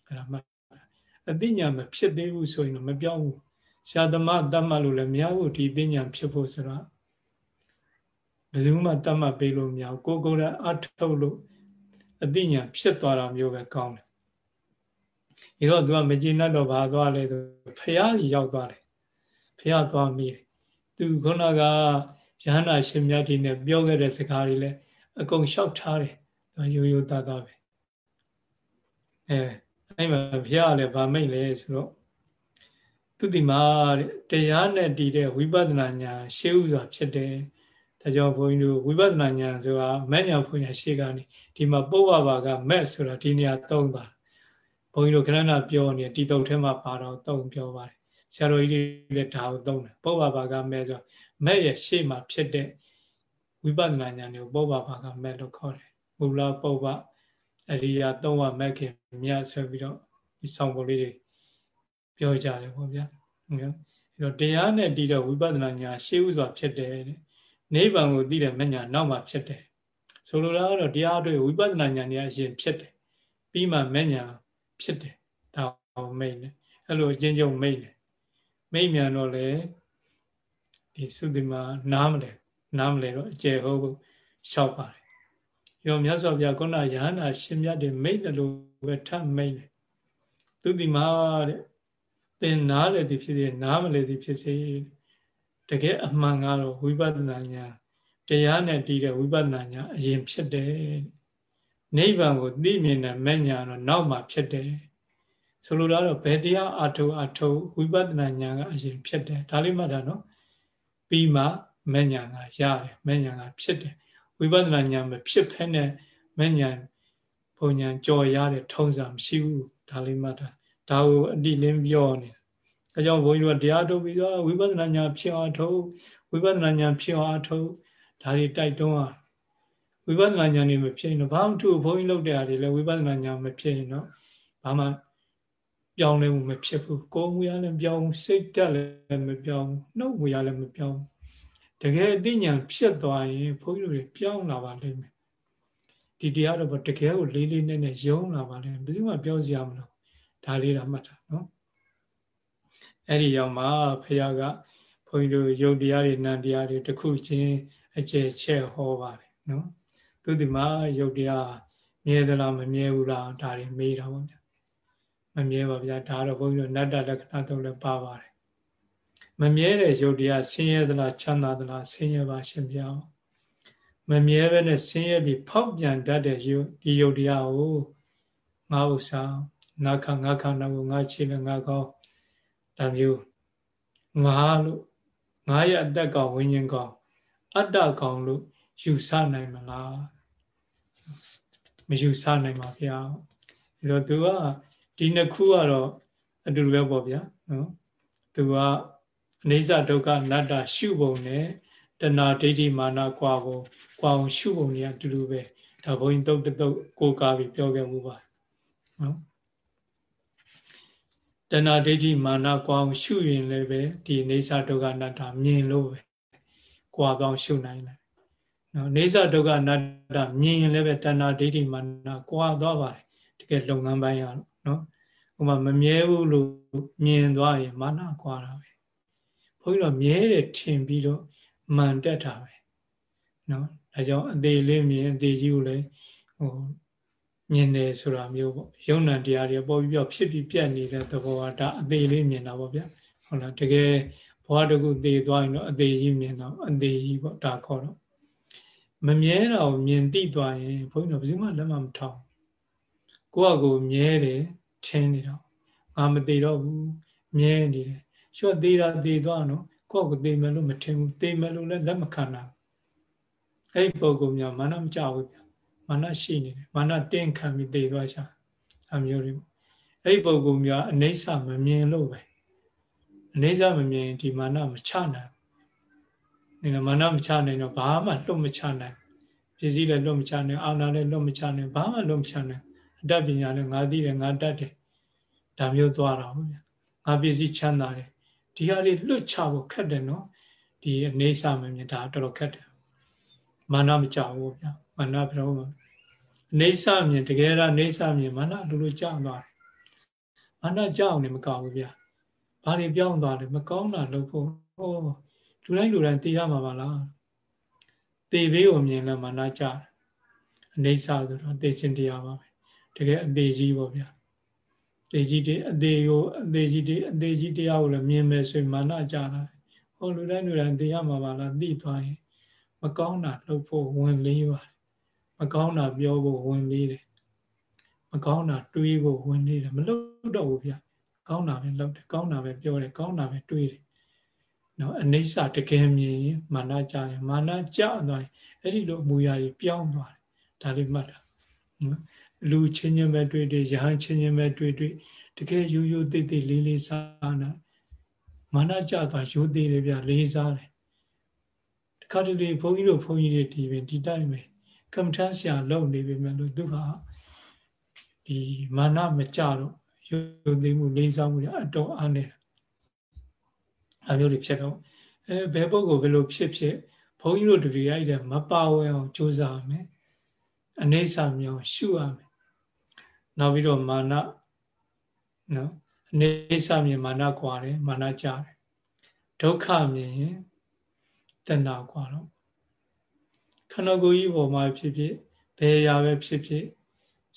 အဲ့ဒါမှတ် အသိဉာဏ်မဖြစ်သေးဘူးဆိုရင်တော့မပြောင်းဘူးဆရာသမားတတ်မှတ်လို့လည်းမရဘူးဒီသိဉာဏ်ဖြစ်ဖို့ဆိုတော့ဘယ်သူမှတတ်မှတ်ပေးလို့မရဘူးကိုကိုယ်ကအထုတ်လို့အသိဉာဏ်ဖြစ်သွားတာမျိုးပဲကောင်းတယ်ဒီတော့သူကမကျေနပ်တော့ဘာသွားလဲသူဖះကြီးရောက်သွားတယ်ဖះသွားမိတယ်သူခုနကရဟန္တာရှင်မြတ်ဒီနဲ့ပြောခဲ့တဲ့စကားတွေလည်းအကုန်လျှောက်ထားတယ်သူရိုးရိုးသားသားပဲအဲ အဲ့မှာဘုရားလည်းဗာမိတ်လဲဆိုတော့သူတိမာတဲ့တရားနဲ့တည်တဲ့ဝိပဿနာညာရှေးဥစွာဖြစ်တယ်ဒါကြောင့်ဘုန်းကြီးတို့ဝိပဿနာညာဆိုတာမဲ့ညာဘုညာရှေးကနေဒီမှာပုဗ္ဗဘာကမဲ့ဆိုတာဒီနေရာသုံးပါဘုန်းကြီးတို့ခဏခဏပြောနေဒီတုတ်ထဲမှာပါတော့သုံးပြောပါတယ်ဆရာတော်ကြီးလည်းဒါကိုသုံးတယ်ပုဗ္ဗဘာကမဲ့ဆိုမဲ့ရဲ့ရှေ့မှာဖြစ်တဲ့ဝိပဿနာညာကိုပုဗ္ဗဘာကမဲ့လို့ခေါ်တယ်မူလပုဗ္ဗ အရိယာသုံးဝမဲ့ခင်မြတ်ဆိုပြီးတော့ဒီဆောင်ပုံလေးတွေပြောကြတယ်ပေါ့ဗျာနော်အဲ့တော့တရားနဲ့တည်တဲ့ဝိပဿနာညာရှေးဥစွာဖြစ်တယ်တဲ့နိဗ္ဗာန်ကိုသိတဲ့မညာနောက်မှဖြစ်တယ်ဆိုလိုတာကတော့တရားတွေဝိပဿနာညာနေအရင်ဖြစ်တယ်ပြီးမှမညာဖြစ်တယ်ဒါမိတ်တယ်အဲ့လိုအချင်းချင်းမိတ်တယ်မိတ်မြန်တော့လေဒီသုတိမာနားမလဲနားမလဲတော့အကျေဟုတ်ဖို့ရှောက်ပါတယ် ရောမြတ်စွာဘုရားခုနရဟန္တာရှင်မြတ်တွေမိတ်တယ်လို့ပဲထမိတ်တယ်သူဒီမှာတဲ့သင်နားလေသည်ဖြစ်စေနားမလေသည်ဖြစ်စေတကယ်အမှန်ကတော့ဝိပဿနာညာတရားနဲ့တည်တဲ့ဝိပဿနာညာအရင်ဖြစ်တယ်နိဗ္ဗာန်ကိုသိမြင်တဲ့မဲ့ညာတော့နောက်မှဖြစ်တယ်ဆိုလိုတာတော့ဘယ်တရားအထုအထုဝိပဿနာညာကအရင်ဖြစ်တယ်ဒါလေးမှတ်တာနော်ပြီးမှမဲ့ညာကရတယ်မဲ့ညာကဖြစ်တယ် ဝိပဿနာညာမဖြစ်ဖဲနဲ့မဲ့ညာဘုံညာကြော်ရတဲ့ထုံးစံမရှိဘူးဒါလေးမှတ်တာဒါကိုအတိလင်းပြောနေအဲကြောင့်ဘုန်းကြီးတို့တရားထုတ်ပြီးတော့ဝိပဿနာညာဖြစ်အောင်ထုတ်ဝိပဿနာညာဖြစ်အောင်ထုတ်ဒါတွေတိုက်တွန်းအောင်ဝိပဿနာညာနေမဖြစ်ရင်တော့ဘာမှသူ့ဘုန်းကြီးလုပ်တဲ့အားတွေလည်းဝိပဿနာညာမဖြစ်ရင်တော့ဘာမှပြောင်းလဲမှုမဖြစ်ဘူးကိုယ်မူရလည်းပြောင်းစိတ်တက်လည်းမပြောင်းနှုတ်မူရလည်းမပြောင်း တကယ်အသိဉာဏ်ဖြစ်သွားရင်ဘုန်းကြီးတို့တွေပြောင်းလာပါလိမ့်မယ်ဒီတရားတော့တကယ်ကိုလေးလေးနက်နက်ယုံလာပါလိမ့်မယ်ဘယ်သူမှပြောစရာမလိုဒါလေးတော့မှတ်တာနော်အဲ့ဒီရောက်မှဖခင်ကဘုန်းကြီးတို့ယုတ်တရားတွေနံတရားတွေတစ်ခုချင်းအကျယ်ချဲ့ဟောပါတယ်နော်သူဒီမှာယုတ်တရားမြဲသလားမမြဲဘူးလားဒါတွေမေးတာပေါ့ဗျာမမြဲပါဗျာဒါတော့ဘုန်းကြီးတို့နတ္တလက္ခဏာသုံးလည်းပါပါတယ် မမြဲတဲ့ယုတ်တရားဆင်းရဲသလားချမ်းသာသလားဆင်းရဲပါရှင်ဗျာမမြဲပဲနဲ့ဆင်းရဲပြီးဖောက်ပြန်တတ်တဲ့ယုတ်ဒီယုတ်တရားကိုငါဥစ္စာငါခငါခန္ဓာကိုငါခြေနဲ့ငါကောင်းဒါမျိုးငါလို့ငါရဲ့အသက်ကောင်ဝိညာဉ်ကောင်အတ္တကောင်လို့ယူဆနိုင်မလားမယူဆနိုင်ပါဗျာအဲတော့သူကဒီနှစ်ခုကတော့အတူတူပဲပေါ့ဗျာနော်သူကအ နိစ္စဒုက္ခအနတ္တရှုပုံနဲ့တဏှာဒိဋ္ဌိမာနကွာပုံကွာအောင်ရှုပုံတွေအတူတူပဲဒါဘုန်းကြီးတုတ်တုတ်ကိုကားပြီးပြောခဲ့မှုပါနော်တဏှာဒိဋ္ဌိမာနကွာအောင်ရှုရင်လည်းပဲဒီနေသဒုက္ခအနတ္တမြင်လို့ပဲကွာကောင်းရှုနိုင်တယ်နော်နေသဒုက္ခအနတ္တမြင်ရင်လည်းပဲတဏှာဒိဋ္ဌိမာနကွာသွားပါတယ်တကယ်လုပ်ငန်းပိုင်းရတော့နော်ဥပမာမမြဲဘူးလို့မြင်သွားရင်မာနကွာတာပဲ ဘုန်းကြီးတို့မြဲတယ်ထင်ပြီးတော့မှန်တက်တာပဲနော်ဒါကြောင့်အသေးလေးမြင်အသေးကြီးကိုလည်းဟိုမြင်တယ်ဆိုတာမျိုးပေါ့ယုံ nant တရားတွေပေါ်ပြီးပြောဖြစ်ပြီးပြတ်နေတဲ့သဘောကဒါအသေးလေးမြင်တာပေါ့ဗျာဟုတ်လားတကယ်ဘဝတခုသေသွားရင်တော့အသေးကြီးမြင်တော့အသေးကြီးပေါ့ဒါခေါ်တော့မမြဲတာကိုမြင်သိသွားရင်ဘုန်းကြီးတို့ဘယ်သူမှလက်မမထောင်ကိုယ့်အကိုမြဲတယ်ထင်းနေတော့ငါမသေးတော့ဘူးမြဲနေတယ် ရှော့သေးတာသေးသွားနော်ကိုယ့်ကိုသေးမယ်လို့မထင်ဘူးသေးမယ်လို့လည်းလက်မခံနိုင်အဲ့ဒီပုံကများမာနမကြဘူးဗျမာနရှိနေတယ်မာနတင်းခံပြီးသေးသွားချာအမျိုးတွေအဲ့ဒီပုံကများအနေဆာမမြင်လို့ပဲအနေဆာမမြင်ဒီမာနမချနိုင်နေမာနမချနိုင်တော့ဘာမှလွတ်မချနိုင်ပစ္စည်းလည်းလွတ်မချနိုင်အာနာလည်းလွတ်မချနိုင်ဘာမှလွတ်မချနိုင်အတတ်ပညာလည်းငါသိတယ်ငါတတ်တယ်ဒါမျိုးသွားတာဟုတ်ဗျငါပစ္စည်းချမ်းသာတယ် ဒီဟာတွေလွတ်ချဖို့ခက်တယ်နော်ဒီအနေဆာမမြင်ဒါတော်တော်ခက်တယ်မာနမကြဘူးဗျမာနဘယ်တော့မှအနေဆာမြင်တကယ်တော့အနေဆာမြင်မာနလိုလိုကြောက်သွားတယ်မာနကြောက်နေမကောင်းဘူးဗျဘာတွေပြောင်းသွားလဲမကောင်းတာလုပ်ဖို့ဟောလူတိုင်းလူတိုင်းသိရမှာပါလားသေဘေးကိုမြင်လဲမာနကြတယ်အနေဆာဆိုတော့သိချင်းတရားပါပဲတကယ်အသေးကြီးပေါ့ဗျာ သေကြီးတဲ့အသေးကိုအသေးကြီးတဲ့အသေးကြီးတရားကိုလည်းမြင်မယ်ဆိုရင်မာနကြတာဟောလူတိုင်းလူတိုင်းသိရမှာပါလားသိသွားရင်မကောင်းတာလုပ်ဖို့ဝင်လေးပါတယ်မကောင်းတာပြောဖို့ဝင်လေးတယ်မကောင်းတာတွေးဖို့ဝင်လေးတယ်မလုပ်တော့ဘူးဗျကောင်းတာပဲလုပ်တယ်ကောင်းတာပဲပြောတယ်ကောင်းတာပဲတွေးတယ်နော်အနိစ္စတကယ်မြင်ရင်မာနကြတယ်မာနကြသွားရင်အဲ့ဒီလိုအမူအရာတွေပြောင်းသွားတယ်ဒါလေးမှတ်တာနော် လူချင်းချင်းပဲတွေ့တွေ့ရဟန်းချင်းချင်းပဲတွေ့တွေ့တကယ်ရိုးရိုးသေးသေးလေးလေးစားနာမာနကြသွားရိုးသေးတယ်ဗျလေးစားတယ်တခါတလေဘုန်းကြီးတို့ဘုန်းကြီးတွေဒီပင်ဒီတိုင်းပဲကမ္မထမ်းဆရာလုပ်နေပြီမဲ့လို့သူဟာဒီမာနမကြတော့ရိုးသေးမှုလေးစားမှုတွေအတော်အားနေအမျိုးတွေဖြစ်တော့အဲဘယ်ပုဂ္ဂိုလ်ဘယ်လိုဖြစ်ဖြစ်ဘုန်းကြီးတို့တပည့်ရိုက်တယ်မပါဝင်အောင်ကြိုးစားမယ်အနေဆာမြောင်ရှုရမယ် နောက်ပြီးတော့မာနနော်အနေဆာမြင်မာနကွာတယ်မာနကြတယ်ဒုက္ခမြင်ရင်တဏှာကွာတော့ခန္ဓာကိုယ်ကြီးပေါ်မှာဖြစ်ဖြစ်ဘယ်ရာပဲဖြစ်ဖြစ်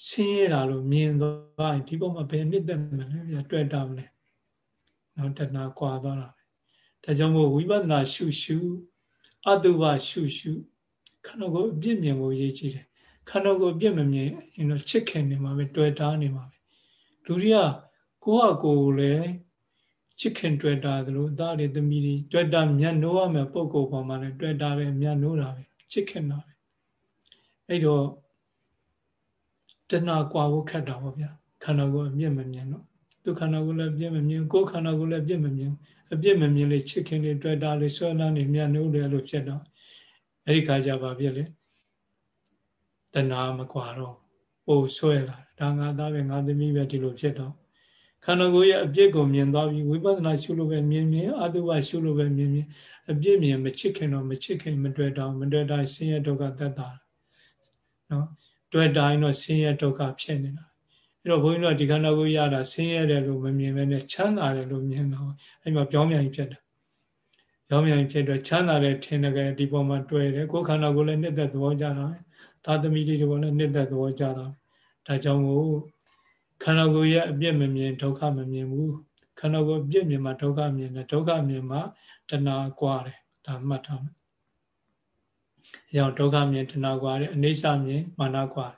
ဆင်းရဲတာလို့မြင်သွားရင်ဒီပေါ်မှာဘယ်နှစ်သက်မလဲပြတွေ့တာမလဲနော်တဏှာကွာသွားတာပဲဒါကြောင့်မို့ဝိပဿနာရှုရှုအတုပရှုရှုခန္ဓာကိုယ်အပြစ်မြင်ဖို့ရည်ကြည်တယ် ခန္ဓာကိုယ်ပြည့်မမြင်ရင်တော့ချစ်ခင်နေမှာပဲတွေ့တာနေမှာပဲလူတွေကကိုယ့်ဟာကိုယ်လည်းချစ်ခင်တွေ့တာသလိုအသားတွေသမီးတွေတွေ့တာမျက်နှိုးရမယ်ပုံကိုယ်ပေါ်မှာလည်းတွေ့တာပဲမျက်နှိုးတာပဲချစ်ခင်တာပဲအဲ့တော့တဏှာကွာဖို့ခက်တာပေါ့ဗျာခန္ဓာကိုယ်အပြည့်မမြင်တော့သူခန္ဓာကိုယ်လည်းပြည့်မမြင်ကိုယ်ခန္ဓာကိုယ်လည်းပြည့်မမြင်အပြည့်မမြင်လေချစ်ခင်လေတွေ့တာလေဆွဲလန်းနေမျက်နှိုးလေလို့ဖြစ်တော့အဲ့ဒီခါကျပါပြည့်လေ တဏှာမကွာတော့ပို့ဆွဲလာဒါငါသားပဲငါသမီးပဲဒီလိုဖြစ်တော့ခန္ဓာကိုယ်ရဲ့အပြစ်ကိုမြင်သွားပြီးဝိပဿနာရှုလို့ပဲမြင်မြင်အတုပရှုလို့ပဲမြင်မြင်အပြစ်မြင်မချစ်ခင်တော့မချစ်ခင်မတွေ့တော့မတွေ့တော့ဆင်းရဲဒုက္ခသက်တာနော်တွေ့တိုင်းတော့ဆင်းရဲဒုက္ခဖြစ်နေတာအဲ့တော့ဘုန်းကြီးတို့ဒီခန္ဓာကိုယ်ရတာဆင်းရဲတယ်လို့မမြင်ပဲနဲ့ချမ်းသာတယ်လို့မြင်တော့အဲ့မှာပြောင်းပြန်ဖြစ်တာပြောင်းပြန်ဖြစ်တော့ချမ်းသာတယ်ထင်တယ်ဒီပေါ်မှာတွေ့တယ်ကိုယ်ခန္ဓာကိုယ်လည်းနှစ်သက်သဘောကြတာ သာသမီလေးတွေကလည်းနှစ်သက်သဘောကြတာဒါကြောင့်မို့ခန္ဓာကိုယ်ရဲ့အပြစ်မမြင်ဒုက္ခမမြင်ဘူးခန္ဓာကိုယ်အပြစ်မြင်မှဒုက္ခမြင်တယ်ဒုက္ခမြင်မှတဏှာကွာတယ်ဒါမှတ်ထားမယ်။အဲကြောင့်ဒုက္ခမြင်တဏှာကွာတယ်အနိစ္စမြင်မာနကွာတယ်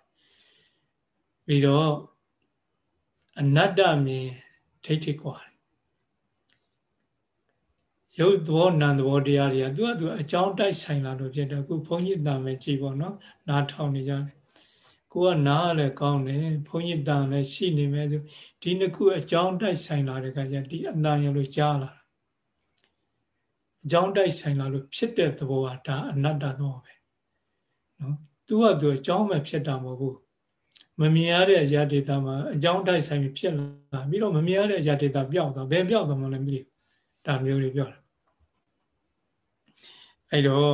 ပြီးတော့အနတ္တမြင်ဒိဋ္ဌိကွာတယ် ရုပ်သဘောနာမ်သဘောတရားတွေကသူကသူအကြောင်းတိုက်ဆိုင်လာလို့ဖြစ်တယ်အခုဘုန်းကြီးတန်ပဲကြည်ပေါ့နော်နားထောင်နေကြတယ်ကိုကနားလည်းကောင်းတယ်ဘုန်းကြီးတန်လည်းရှိနေမယ်သူဒီနှစ်ခုအကြောင်းတိုက်ဆိုင်လာတဲ့အခါကျဒီအတန်ရလို့ကြားလာအကြောင်းတိုက်ဆိုင်လာလို့ဖြစ်တဲ့သဘောကဒါအနတ္တသဘောပဲနော်သူကသူအကြောင်းပဲဖြစ်တာမဟုတ်ဘူးမမြင်ရတဲ့အရာဒေတာမှာအကြောင်းတိုက်ဆိုင်ဖြစ်လာပြီးတော့မမြင်ရတဲ့အရာဒေတာပျောက်သွားဘယ်ပျောက်သွားမှလည်းမသိဘူးဒါမျိုးတွေပြောတာ အဲ့တော့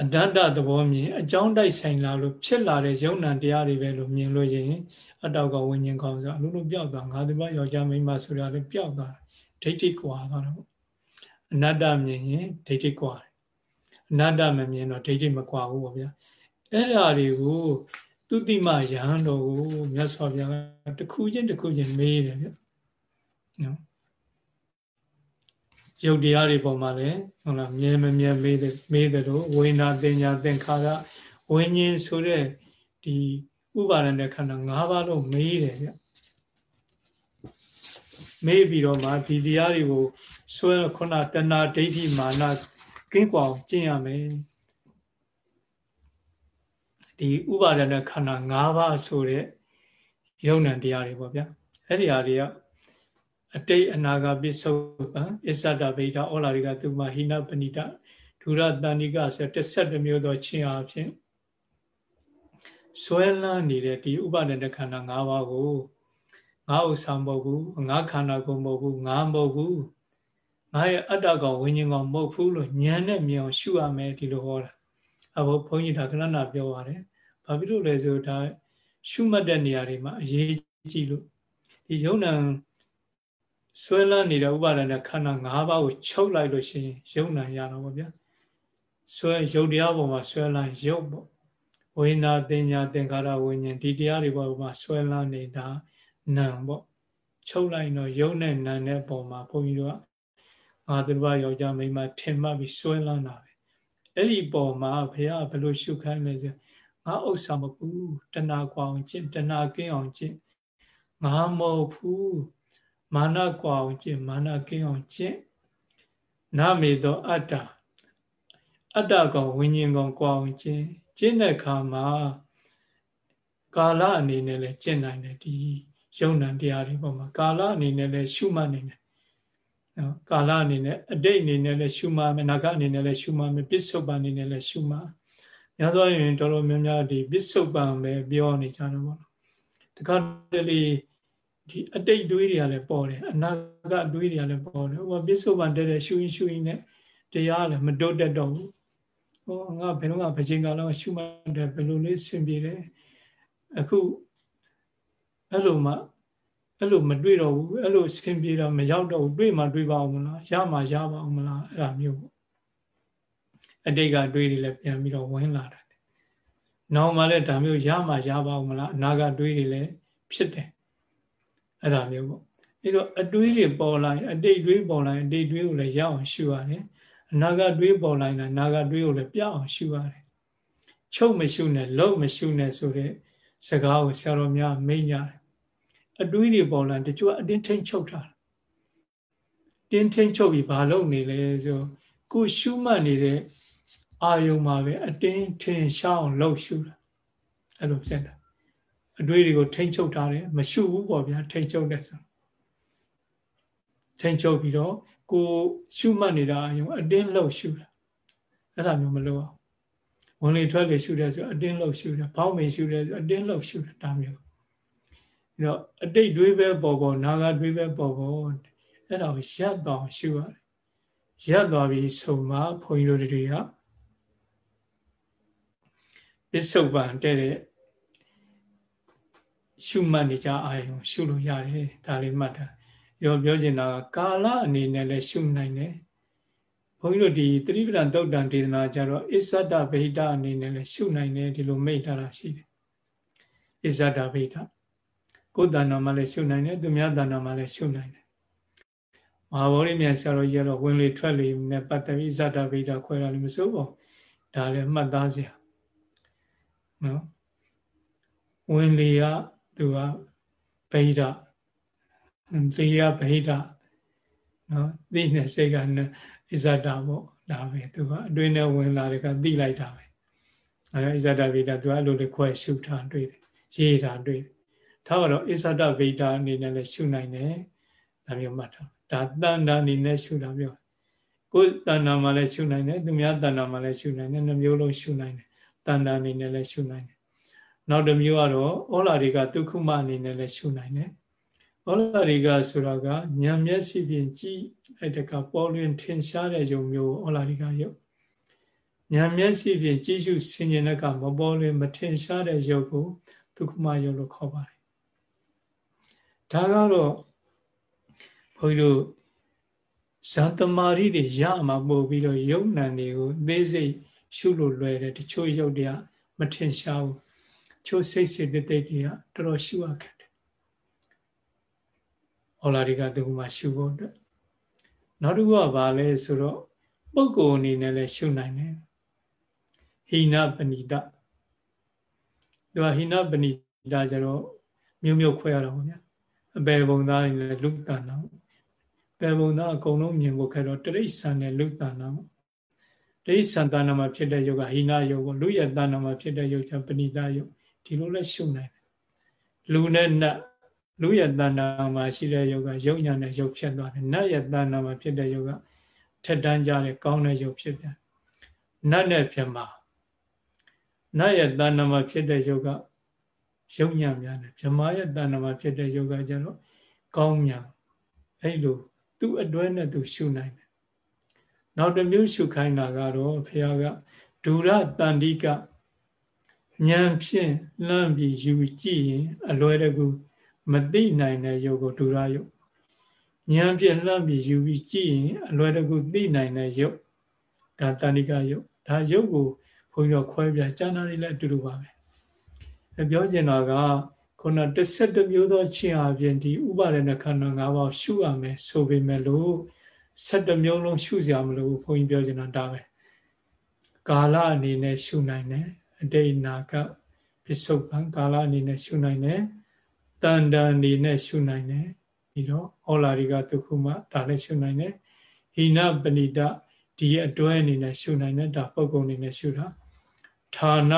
အတ္တသဘောမြင်အကြောင်းတိုက်ဆိုင်လာလို့ဖြစ်လာတဲ့ယုံ nant တရားတွေပဲလို့မြင်လို့ရင်အတောက်ကဝิญဉ်ကောင်းဆိုအလိုလိုပျောက်သွားငါဒီမှာယောက်ျားမိန်းမဆိုတာလည်းပျောက်သွားဒိဋ္ဌိကွာသွားတော့အနတ္တမြင်ရင်ဒိဋ္ဌိကွာတယ်အနတ္တမမြင်တော့ဒိဋ္ဌိမကွာဘူးပေါ့ဗျာအဲ့ဓာတွေကိုသူတိမယဟန်တော်ကိုမြတ်စွာဘုရားကတခုချင်းတခုချင်းမေးတယ်ဗျနော် ရုပ်တရားတွေပေါ်မှာလည်းဟုတ်လားမြဲမမြဲမေးတယ်မေးတယ်လို့ဝိညာတင်ညာသင်္ခါရဝိညာဉ်ဆိုတဲ့ဒီဥပါဒณะခန္ဓာ၅ပါးလုံးမေးတယ်ဗျမေးပြီးတော့မှဒီတရားတွေကိုဆွဲခုနတဏှာဒိဋ္ဌိမာနကင်းကွာအောင်ကျင့်ရမယ်ဒီဥပါဒณะခန္ဓာ၅ပါးဆိုတဲ့ယုံ nant တရားတွေပေါ့ဗျာအဲ့ဒီဟာတွေက အတိတ်အနာဂတ်ပစ္စုပန်အစ္ဆဒဗိဒဩလာရိကသူမဟိနပဏိတဒုရတဏိကဆိုတစ်ဆက်တစ်မျိုးသောချင်းအားဖြင့်ဆွဲလန်းနေတဲ့ဒီဥပါဒณะခန္ဓာ၅ပါးကိုငါဥစ္စာမဟုတ်ဘူးငါခန္ဓာကိုမဟုတ်ဘူးငါမဟုတ်ဘူးငါရဲ့အတ္တကောင်ဝိညာဉ်ကောင်မဟုတ်ဘူးလို့ဉာဏ်နဲ့မြင်အောင်ရှုရမယ်ဒီလိုဟောတာအဘောဘုန်းကြီးဒါကဏ္ဍပြောပါတယ်ဘာဖြစ်လို့လဲဆိုဒါရှုမှတ်တဲ့နေရာတွေမှာအရေးကြီးလို့ဒီယုံနံ ဆွဲလန်းနေတဲ့ဥပါဒณะခန္ဓာ၅ပါးကိုချုပ်လိုက်လို့ရှိရင်ယုံနံရတော့ဗောဗျာဆွဲယုတ်တရားပေါ်မှာဆွဲလန်းယုတ်ပေါ့ဝိညာတင်ညာသင်္ခါရဝိညာဉ်ဒီတရားတွေပေါ်မှာဆွဲလန်းနေတာနံပေါ့ချုပ်လိုက်တော့ယုံနဲ့နံတဲ့ပုံမှာဘုန်းကြီးတို့ကငါသူတော်ယောက်ျားမိန်းမထင်မှတ်ပြီးဆွဲလန်းတာပဲအဲ့ဒီပုံမှာဘုရားဘယ်လိုရှုခိုင်းလဲဆိုငါဥစ္စာမကူတဏှာကွာအောင်ကျင့်တဏှာကင်းအောင်ကျင့်ငါမဟုတ်ဘူး မာနကွာအောင်ကျင့်မာနကင်းအောင်ကျင့်နမေသောအတ္တအတ္တကောင်ဝိညာဉ်ကောင်ကွာအောင်ကျင့်ကျင့်တဲ့အခါမှာကာလအနေနဲ့လည်းကျင့်နိုင်တယ်ဒီယုံ nant တရားတွေပေါ်မှာကာလအနေနဲ့လည်းရှုမှတ်နိုင်တယ်နော်ကာလအနေနဲ့အတိတ်အနေနဲ့လည်းရှုမှတ်မယ်နာဂအနေနဲ့လည်းရှုမှတ်မယ်ပစ္စုပန်အနေနဲ့လည်းရှုမှတ်များသောရင်တော်တော်များများဒီပစ္စုပန်ပဲပြောနေကြတယ်ပေါ့နော်တခါတလေ ဒီအတိတ်တွေးတွေကလည်းပေါ်တယ်အနာဂတ်တွေးတွေကလည်းပေါ်တယ်ဟိုပစ္စုပန်တဲ့တဲ့ရှုရင်ရှုရင်နဲ့တရားလည်းမတုတ်တက်တော့ဘူးဟောငါဘယ်တော့မှဗချိန်ကလုံးရှုမှတ်တယ်ဘယ်လိုလေးဆင်ပြေတယ်အခုအဲ့လိုမှအဲ့လိုမတွေ့တော့ဘူးအဲ့လိုဆင်ပြေတော့မရောက်တော့ဘူးတွေ့မှတွေ့ပါအောင်မလားရမှရပါအောင်မလားအဲ့ဒါမျိုးပေါ့အတိတ်ကတွေးတွေလည်းပြန်ပြီးတော့ဝင်လာတယ်။နောက်မှလည်းဒါမျိုးရမှရပါအောင်မလားအနာကတွေးတွေလည်းဖြစ်တယ်။ အဲ့ဒါမျိုးပေါ့။အဲ့တော့အတွေးတွေပေါ်လာရင်အတိတ်တွေးပေါ်လာရင်အတိတ်တွေးကိုလည်းရအောင်ရှုရတယ်။အနာကတွေးပေါ်လာရင်အနာကတွေးကိုလည်းပြအောင်ရှုရတယ်။ချုပ်မရှုနဲ့လုံမရှုနဲ့ဆိုတဲ့စကားကိုဆရာတော်များမိန့်ရတယ်။အတွေးတွေပေါ်လာတချို့အတင်းထိန်ချုပ်တာ။တင်းထိန်ချုပ်ပြီးဘာလုပ်နေလဲဆိုကိုရှုမှတ်နေတဲ့အာယုံမှာပဲအတင်းထင်ရှားအောင်လှုပ်ရှုတာအဲ့လိုဖြစ်တာ အတွေးတွေကိုထိမ့်ချုပ်ထားတယ်မရှုဘူးပေါ့ဗျာထိမ့်ချုပ်တယ်ဆိုထိမ့်ချုပ်ပြီးတော့ကိုရှုမှတ်နေတာအယုံအတင်းလှုပ်ရှုတာအဲ့ဒါမျိုးမလုပ်အောင်ဝင်လေထွက်လေရှုတယ်ဆိုအတင်းလှုပ်ရှုတယ်ဘောင်းမင်ရှုတယ်ဆိုအတင်းလှုပ်ရှုတယ်ဒါမျိုးအဲ့တော့အတိတ်တွေးပဲပေါ်ပေါ်နာဂတွေးပဲပေါ်ပေါ်အဲ့ဒါကိုရပ်တော့ရှုရတယ်ရပ်သွားပြီးဆိုမှဘုန်းကြီးတို့တွေကပစ္စုပန်တဲ့တဲ့ ရှုမှတ်နေကြအာယုံရှုလို့ရတယ်ဒါလေးမှတ်တာရောပြောချင်တာကာလအနေနဲ့လည်းရှုနိုင်တယ်ဘုန်းကြီးတို့ဒီသတိပဋ္ဌာန်တုတ်တန်ဒေသနာကြတော့အစ္ဆဒဗိဒအနေနဲ့လည်းရှုနိုင်တယ်ဒီလိုမိတ်ထားတာရှိတယ်အစ္ဆဒဗိဒကိုယ်တဏ္ဍာမှာလည်းရှုနိုင်တယ်သူများတဏ္ဍာမှာလည်းရှုနိုင်တယ်မဟာဗောဓိမြတ်ဆရာတော်ကြီးကတော့ဝင်လေထွက်လေနဲ့ပတ်သက်ပြီးအစ္ဆဒဗိဒခွဲတာလည်းမစိုးပါဘူးဒါလည်းမှတ်သားစရာနော်ဝင်လေက သူကဗိဒလေကဗိဒနော်သိနေစိတ်ကအစ္ဆဒပေါ့ဒါပဲသူကအတွင်းနဲ့ဝင်လာတယ်ကသိလိုက်တာပဲအဲအစ္ဆဒဗိဒသူကအဲ့လိုလေးခွဲရှုထားတွေ့တယ်ရေးတာတွေ့တယ်ထားတော့အစ္ဆဒဗိဒအနေနဲ့လည်းရှုနိုင်တယ်ဒါမျိုးမှတ်ထားဒါတန်တာအနေနဲ့ရှုတာပြောကိုယ်တဏ္ဍာမှာလည်းရှုနိုင်တယ်သူများတဏ္ဍာမှာလည်းရှုနိုင်တယ်နှမျိုးလုံးရှုနိုင်တယ်တဏ္ဍာအနေနဲ့လည်းရှုနိုင်တယ် နောက်တစ်မျိုးကတော့ဩလာတွေကဒုက္ခမအနေနဲ့လည်းရှုနိုင်တယ်ဩလာတွေကဆိုတာကဉာဏ်မျက်စိဖြင့်ကြည့်လိုက်တဲ့ကပေါ်လွင်ထင်ရှားတဲ့ယုံမျိုးဩလာတွေကယုတ်ဉာဏ်မျက်စိဖြင့်ကြည့်ရှုဆင်ခြင်တဲ့ကမပေါ်လွင်မထင်ရှားတဲ့ယုတ်ကိုဒုက္ခမယုတ်လို့ခေါ်ပါတယ်ဒါကတော့ဘုန်းကြီးတို့ဇန်တမာရီတွေရမှာပို့ပြီးတော့ယုံနံတွေကိုသိစိတ်ရှုလို့လွယ်တယ်တချို့ယုတ်တွေကမထင်ရှားဘူး ချို့စိတ်စိတ်တိတ်တွေကတော်တော်ရှုရခက်တယ်။ဟောလာတွေကသူကမှရှုဖို့အတွက်နောက်တစ်ခုကဘာလဲဆိုတော့ပုဂ္ဂိုလ်အနေနဲ့လည်းရှုနိုင်တယ်ဟိနပဏိတသူကဟိနပဏိတကျတော့မျိုးမျိုးခွဲရတာပေါ့ဗျာအပေဘုံသားတွေလည်းလူတဏ္ဍာပေဘုံသားအကုန်လုံးမြင်ဖို့ခဲ့တော့တရိစ္ဆာန်နဲ့လူတဏ္ဍာတရိစ္ဆာန်တဏ္ဍာမှာဖြစ်တဲ့ယုတ်ကဟိနယုတ်ပေါ့လူရတဏ္ဍာမှာဖြစ်တဲ့ယုတ်ကပဏိတယုတ် ဒီလိုလဲရှုနိုင်တယ်လူနဲ့နတ်လူရတဏ္ဍာမှာရှိတဲ့ယုတ်ကယုတ်ညာနဲ့ယုတ်ဖြစ်သွားတယ်နတ်ရတဏ္ဍာမှာဖြစ်တဲ့ယုတ်ကထက်တန်းကြတဲ့ကောင်းတဲ့ယုတ်ဖြစ်ပြန်နတ်နဲ့ဖြစ်မှာနတ်ရဲ့တဏ္ဍာမှာဖြစ်တဲ့ယုတ်ကယုတ်ညာများတယ်ဗြဟ္မာရဲ့တဏ္ဍာမှာဖြစ်တဲ့ယုတ်ကကျတော့ကောင်းညာအဲ့လိုသူ့အတွဲနဲ့သူရှုနိုင်တယ်နောက်တစ်မျိုးရှုခိုင်းတာကတော့ဘုရားကဒူရတန်တိက ဉာဏ်ဖြင့်လှမ်းပြီးယူကြည့်ရင်အလွယ်တကူမသိနိုင်တဲ့ယုတ်ကိုဒူရယုတ်ဉာဏ်ဖြင့်လှမ်းပြီးယူပြီးကြည့်ရင်အလွယ်တကူသိနိုင်တဲ့ယုတ်ဒါတန်တိကယုတ်ဒါယုတ်ကိုဘုန်းကြီးတို့ခွဲပြကျမ်းစာတွေလည်းအတူတူပါပဲပြောချင်တာကခုနတစ်ဆက်တစ်မျိုးသောချင်းအပြင်ဒီဥပါဒณะခန္ဓာ၅ပါးရှုရမယ်ဆိုပေမဲ့လို့ဆက်တစ်မျိုးလုံးရှုစရာမလိုဘူးဘုန်းကြီးပြောချင်တာဒါပဲကာလအနေနဲ့ရှုနိုင်တယ် အတိတ်နာကပစ္စုပန်ကာလအနေနဲ့ရှုနိုင်တယ်တန်တန်အနေနဲ့ရှုနိုင်တယ်ပြီးတော့ဟောလာရိကဒုက္ခမဒါလည်းရှုနိုင်တယ်ဟိနပဏိတဒီအတွဲအနေနဲ့ရှုနိုင်တယ်ဒါပုဂ္ဂိုလ်အနေနဲ့ရှုတာဌာန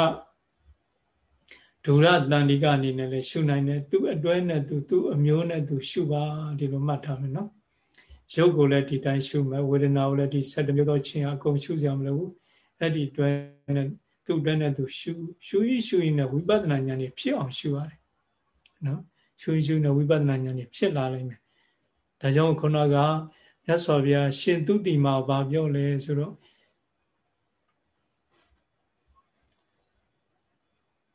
ဒုရတန်ဒီကအနေနဲ့လည်းရှုနိုင်တယ်သူအတွဲနဲ့သူသူအမျိုးနဲ့သူရှုပါဒီလိုမှတ်ထားမယ်နော်ရုပ်ကိုလည်းဒီတိုင်းရှုမယ်ဝေဒနာကိုလည်းဒီ7မျိုးသောခြင်းအကုန်ရှုကြမလို့အဲ့ဒီအတွဲနဲ့ သူအတွဲနဲ့သူရှုရှုရရှုရင်လည်းဝိပဿနာဉာဏ်นี่ဖြစ်အောင်ရှုရတယ်နော်ရှုရရှုနဲ့ဝိပဿနာဉာဏ်นี่ဖြစ်လာနိုင်မယ်ဒါကြောင့်ခုနကမြတ်စွာဘုရားရှင်သူတိမာဘာပြောလဲဆိုတော့